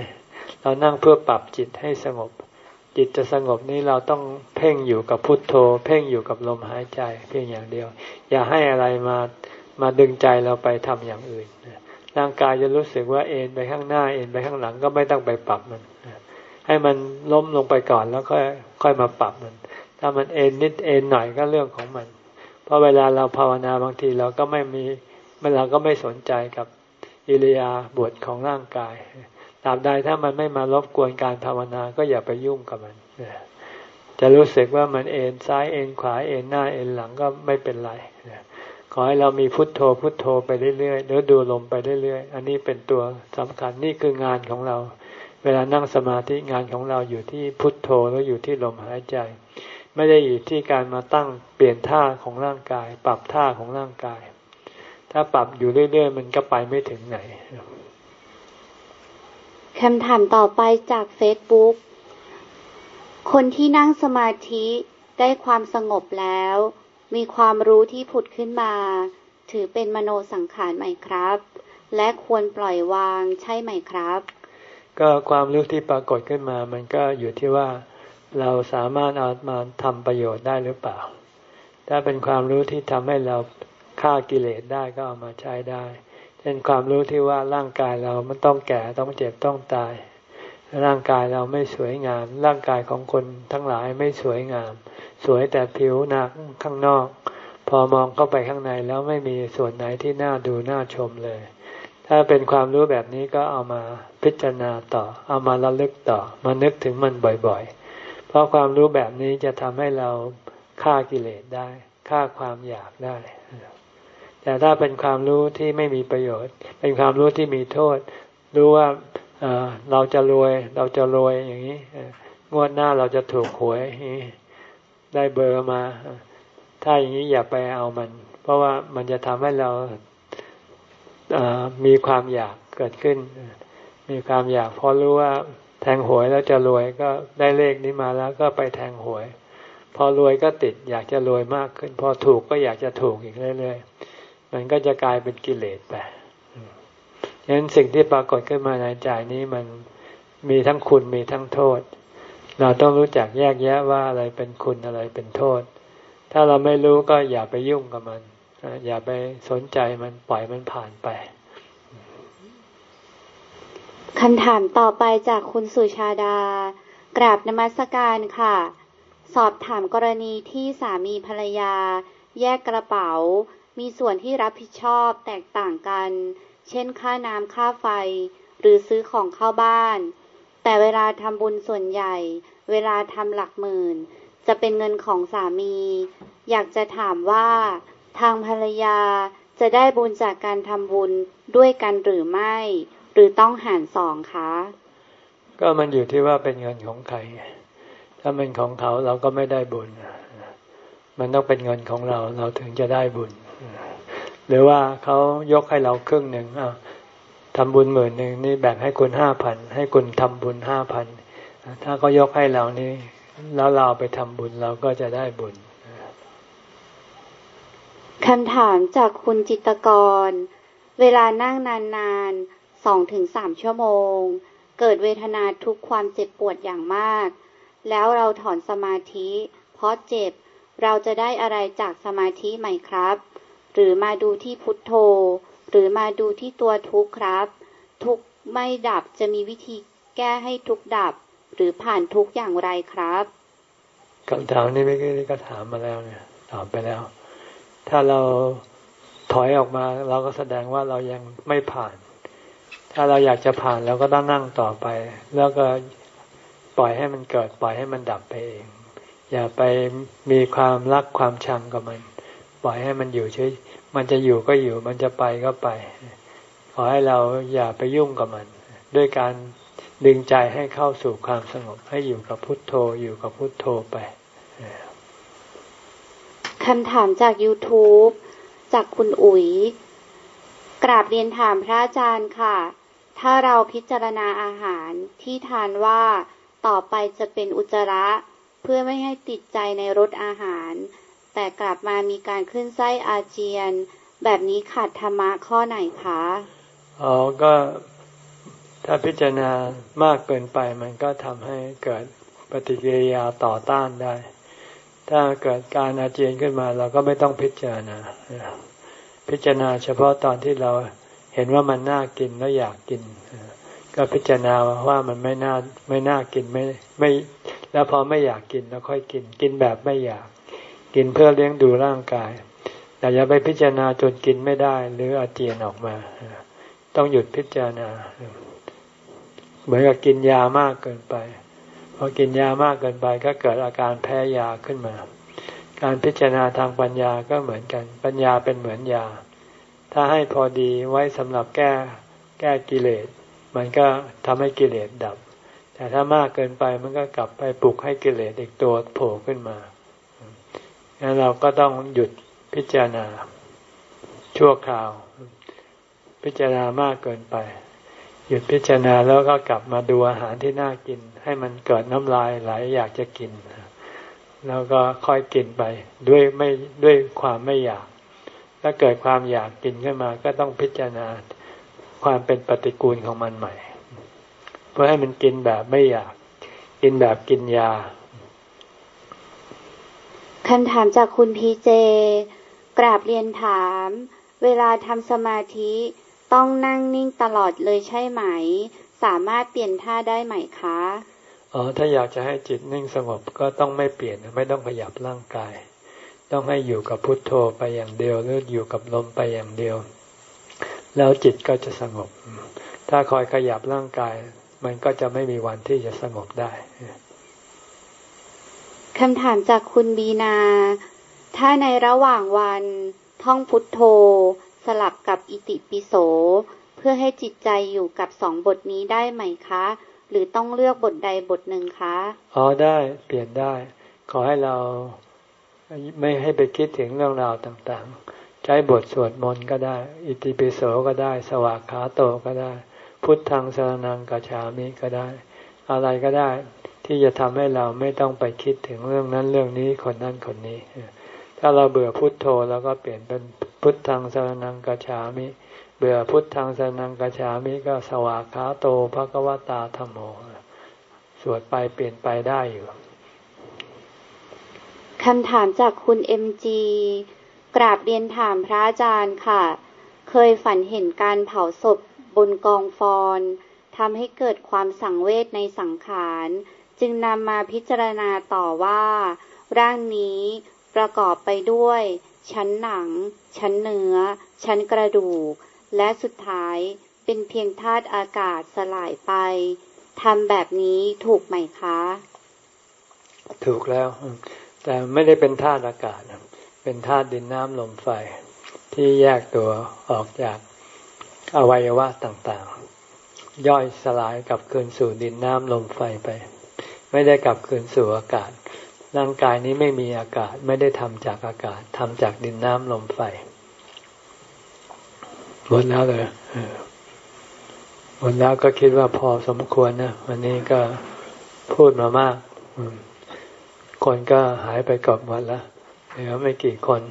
เรานั่งเพื่อปรับจิตให้สงบ จิตจะสงบนี้เราต้องเพ่งอยู่กับพุทโธ เพ่งอยู่กับลมหายใจ เพียงอย่างเดียว อย่าให้อะไรมามาดึงใจเราไปทำอย่างอื่น ร่างกายจะรู้สึกว่าเอ็นไปข้างหน้าเอ็นไปข้างหลังก็ไม่ต้องไปปรับมัน ให้มันล้มลงไปก่อนแล้วค่อยค่อยมาปรับมัน ถ้ามันเอ็นนิดเอ็นหน่อยก็เรื่องของมัน เพราะเวลาเราภาวนาบางทีเราก็ไม่มีเราก็ไม่สนใจกับอิริยาบถของร่างกายตราบใดถ้ามันไม่มารบกวนการภาวนาก็อย่าไปยุ่งกับมันจะรู้สึกว่ามันเอ็นซ้ายเอ็นขวาเอ็นหน้าเอ็นหลังก็ไม่เป็นไร ขอให้เรามีพุทโธพุทโธไปเรื่อยๆหรือดูลมไปเรื่อยๆ อันนี้เป็นตัวสำคัญนี่คืองานของเรา เวลานั่งสมาธิงานของเราอยู่ที่พุทโธแล้วอยู่ที่ลมหายใจ ไม่ได้อยู่ที่การมาตั้งเปลี่ยนท่าของร่างกาย ปรับท่าของร่างกาย ถ้าปรับอยู่เรื่อยๆ มันก็ไปไม่ถึงไหนคำถามต่อไปจากเฟซบุ๊กคนที่นั่งสมาธิได้ความสงบแล้ว มีความรู้ที่ผุดขึ้นมา ถือเป็นมโนสังขารไหมครับ และควรปล่อยวางใช่ไหมครับ ก็ความรู้ที่ปรากฏขึ้นมา มันก็อยู่ที่ว่าเราสามารถเอามาทำประโยชน์ได้หรือเปล่า ถ้าเป็นความรู้ที่ทำให้เราฆ่ากิเลสได้ก็เอามาใช้ได้ เช่นความรู้ที่ว่าร่างกายเรามันต้องแก่ต้องเจ็บต้องตาย ร่างกายเราไม่สวยงาม ร่างกายของคนทั้งหลายไม่สวยงาม สวยแต่ผิวหนักข้างนอก พอมองเข้าไปข้างในแล้วไม่มีส่วนไหนที่น่าดูน่าชมเลย ถ้าเป็นความรู้แบบนี้ก็เอามาพิจารณาต่อ เอามาระลึกต่อ มานึกถึงมันบ่อยๆ เพราะความรู้แบบนี้จะทำให้เราฆ่ากิเลสได้ฆ่าความอยากได้ แต่ถ้าเป็นความรู้ที่ไม่มีประโยชน์ เป็นความรู้ที่มีโทษ รู้ว่าเราจะรวย เราจะรวยอย่างนี้งวดหน้าเราจะถูกหวย ได้เบอร์มา ถ้าอย่างนี้อย่าไปเอามัน เพราะว่ามันจะทำให้เรามีความอยากเกิดขึ้น มีความอยากพอรู้ว่าแทงหวยแล้วจะรวยก็ได้เลขนี้มาแล้วก็ไปแทงหวย พอรวยก็ติดอยากจะรวยมากขึ้น พอถูกก็อยากจะถูกอีกเรื่อยๆมันก็จะกลายเป็นกิเลสไปฉะนั้นสิ่งที่ปรากฏขึ้นมาในใจนี้มันมีทั้งคุณมีทั้งโทษ เราต้องรู้จักแยกแยะว่าอะไรเป็นคุณอะไรเป็นโทษ ถ้าเราไม่รู้ก็อย่าไปยุ่งกับมัน อย่าไปสนใจมันปล่อยมันผ่านไปคำถามต่อไปจากคุณสุชาดา กราบนมัสการค่ะ สอบถามกรณีที่สามีภรรยา แยกกระเป๋า มีส่วนที่รับผิดชอบแตกต่างกัน เช่นค่าน้ำค่าไฟ หรือซื้อของเข้าบ้าน แต่เวลาทำบุญส่วนใหญ่ เวลาทำหลักหมื่น จะเป็นเงินของสามี อยากจะถามว่าทางภรรยาจะได้บุญจากการทำบุญด้วยกันหรือไม่ หรือต้องหารสองคะ ก็มันอยู่ที่ว่าเป็นเงินของใคร ถ้าเป็นของเขาเราก็ไม่ได้บุญ มันต้องเป็นเงินของเราเราถึงจะได้บุญ หรือว่าเขายกให้เราครึ่งหนึ่ง ทำบุญหมื่นหนึ่งนี่แบ่งให้คุณห้าพันให้คุณทำบุญห้าพันถ้าเขายกให้เรานี่แล้วเราไปทำบุญเราก็จะได้บุญคำถามจากคุณจิตกร เวลานั่งนานๆสองถึงสามชั่วโมง เกิดเวทนาทุกความเจ็บปวดอย่างมาก แล้วเราถอนสมาธิ เพราะเจ็บเราจะได้อะไรจากสมาธิไหมครับ หรือมาดูที่พุทโธ หรือมาดูที่ตัวทุกข์ครับ ทุกไม่ดับจะมีวิธีแก้ให้ทุกดับ หรือผ่านทุกอย่างไรครับคำถามนี้ไม่ได้ก็ถามมาแล้วเนี่ยตอบไปแล้ว ถ้าเราถอยออกมาเราก็แสดงว่าเรายังไม่ผ่าน ถ้าเราอยากจะผ่านเราก็ต้องนั่งต่อไป แล้วก็ปล่อยให้มันเกิดปล่อยให้มันดับไปเอง อย่าไปมีความรักความชังกับมัน ปล่อยให้มันอยู่เฉย มันจะอยู่ก็อยู่ มันจะไปก็ไป ขอให้เราอย่าไปยุ่งกับมัน ด้วยการดึงใจให้เข้าสู่ความสงบ ให้อยู่กับพุทโธอยู่กับพุทโธไปคำถามจาก YouTube จากคุณอุ๋ย กราบเรียนถามพระอาจารย์ค่ะ ถ้าเราพิจารณาอาหารที่ทานว่าต่อไปจะเป็นอุจจาระ เพื่อไม่ให้ติดใจในรสอาหาร แต่กลับมามีการขึ้นไส้อาเจียน แบบนี้ขาดธรรมะข้อไหนคะอ๋อก็ถ้าพิจารณามากเกินไปมันก็ทำให้เกิดปฏิกิริยาต่อต้านได้ ถ้าเกิดการอาเจียนขึ้นมา เราก็ไม่ต้องพิจารณา พิจารณาเฉพาะตอนที่เราเห็นว่ามันน่ากินแล้วอยากกิน ก็พิจารณาว่ามันไม่น่าไม่น่ากินไม่ไม่ แล้วพอไม่อยากกินแล้วค่อยกินกินแบบไม่อยาก กินเพื่อเลี้ยงดูร่างกาย แต่อย่าไปพิจารณาจนกินไม่ได้ หรืออาเจียนออกมา ต้องหยุดพิจารณา เหมือนกับกินยามากเกินไปพอกินยามากเกินไปก็เกิดอาการแพ้ยาขึ้นมา การพิจารณาทางปัญญาก็เหมือนกัน ปัญญาเป็นเหมือนยา ถ้าให้พอดีไว้สำหรับแก้แก้กิเลส มันก็ทำให้กิเลสดับ แต่ถ้ามากเกินไปมันก็กลับไปปลุกให้กิเลสอีกตัวโผล่ขึ้นมา งั้นเราก็ต้องหยุดพิจารณา ชั่วคราว พิจารณามากเกินไป หยุดพิจารณาแล้วก็กลับมาดูอาหารที่น่ากิน ให้มันเกิดน้ำลายไหลอยากจะกิน แล้วก็ค่อยกินไป ด้วยไม่ด้วยความไม่อยาก ถ้าเกิดความอยากกินขึ้นมา ก็ต้องพิจารณาความเป็นปฏิกูลของมันใหม่ เพื่อให้มันกินแบบไม่อยาก กินแบบกินยา คำถามจากคุณพีเจ กราบเรียนถาม เวลาทำสมาธิต้องนั่งนิ่งตลอดเลยใช่ไหม สามารถเปลี่ยนท่าได้ไหมคะอ๋อถ้าอยากจะให้จิตนิ่งสงบก็ต้องไม่เปลี่ยนไม่ต้องขยับร่างกาย ต้องให้อยู่กับพุทโธไปอย่างเดียวหรืออยู่กับลมไปอย่างเดียว แล้วจิตก็จะสงบ ถ้าคอยขยับร่างกาย มันก็จะไม่มีวันที่จะสงบได้ คำถามจากคุณบีนา ถ้าในระหว่างวันท่องพุทโธ สลับกับอิติปิโส เพื่อให้จิตใจอยู่กับสองบทนี้ได้ไหมคะ หรือต้องเลือกบทใดบทหนึ่งคะ อ๋อได้เปลี่ยนได้ ขอให้เราไม่ให้ไปคิดถึงเรื่องราวต่างๆ ใช้บทสวดมนต์ก็ได้ อิติปิโสก็ได้ สวากขาโตก็ได้ พุทธังสรนังกัจฉามิก็ได้ อะไรก็ได้ ที่จะทำให้เราไม่ต้องไปคิดถึงเรื่องนั้นเรื่องนี้คนนั้นคนนี้ ถ้าเราเบื่อพุทโธเราก็เปลี่ยนเป็นพุทธังสรนังกัจฉามิ เบื่อพุทธังสรนังกัจฉามิก็สวากขาโตภะกวตาธรรมโมสวดไปเปลี่ยนไปได้อยู่คำถามจากคุณเอ็มจีกราบเรียนถามพระอาจารย์ค่ะ เคยฝันเห็นการเผาศพบนกองฟอนทำให้เกิดความสังเวชในสังขาร จึงนำมาพิจารณาต่อว่า ร่างนี้ประกอบไปด้วย ชั้นหนัง ชั้นเนื้อ ชั้นกระดูก และสุดท้ายเป็นเพียงธาตุอากาศสลายไปทำแบบนี้ถูกไหมคะ ถูกแล้ว แต่ไม่ได้เป็นธาตุอากาศ เป็นธาตุดินน้ำลมไฟ ที่แยกตัวออกจากอวัยวะต่างๆ ย่อยสลายกับคืนสู่ดินน้ำลมไฟไป ไม่ได้กลับคืนสู่อากาศ ร่างกายนี้ไม่มีอากาศไม่ได้ทำจากอากาศทำจากดินน้ำลมไฟหมดแล้วเลยหมดแล้วก็คิดว่าพอสมควรนะวันนี้ก็พูดมามาก คนก็หายไปกอบหมดแล้วเหลือไม่กี่คน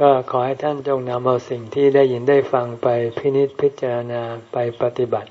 ก็ขอให้ท่านจงนำเอาสิ่งที่ได้ยินได้ฟังไปพินิจพิจารณาไปปฏิบัติ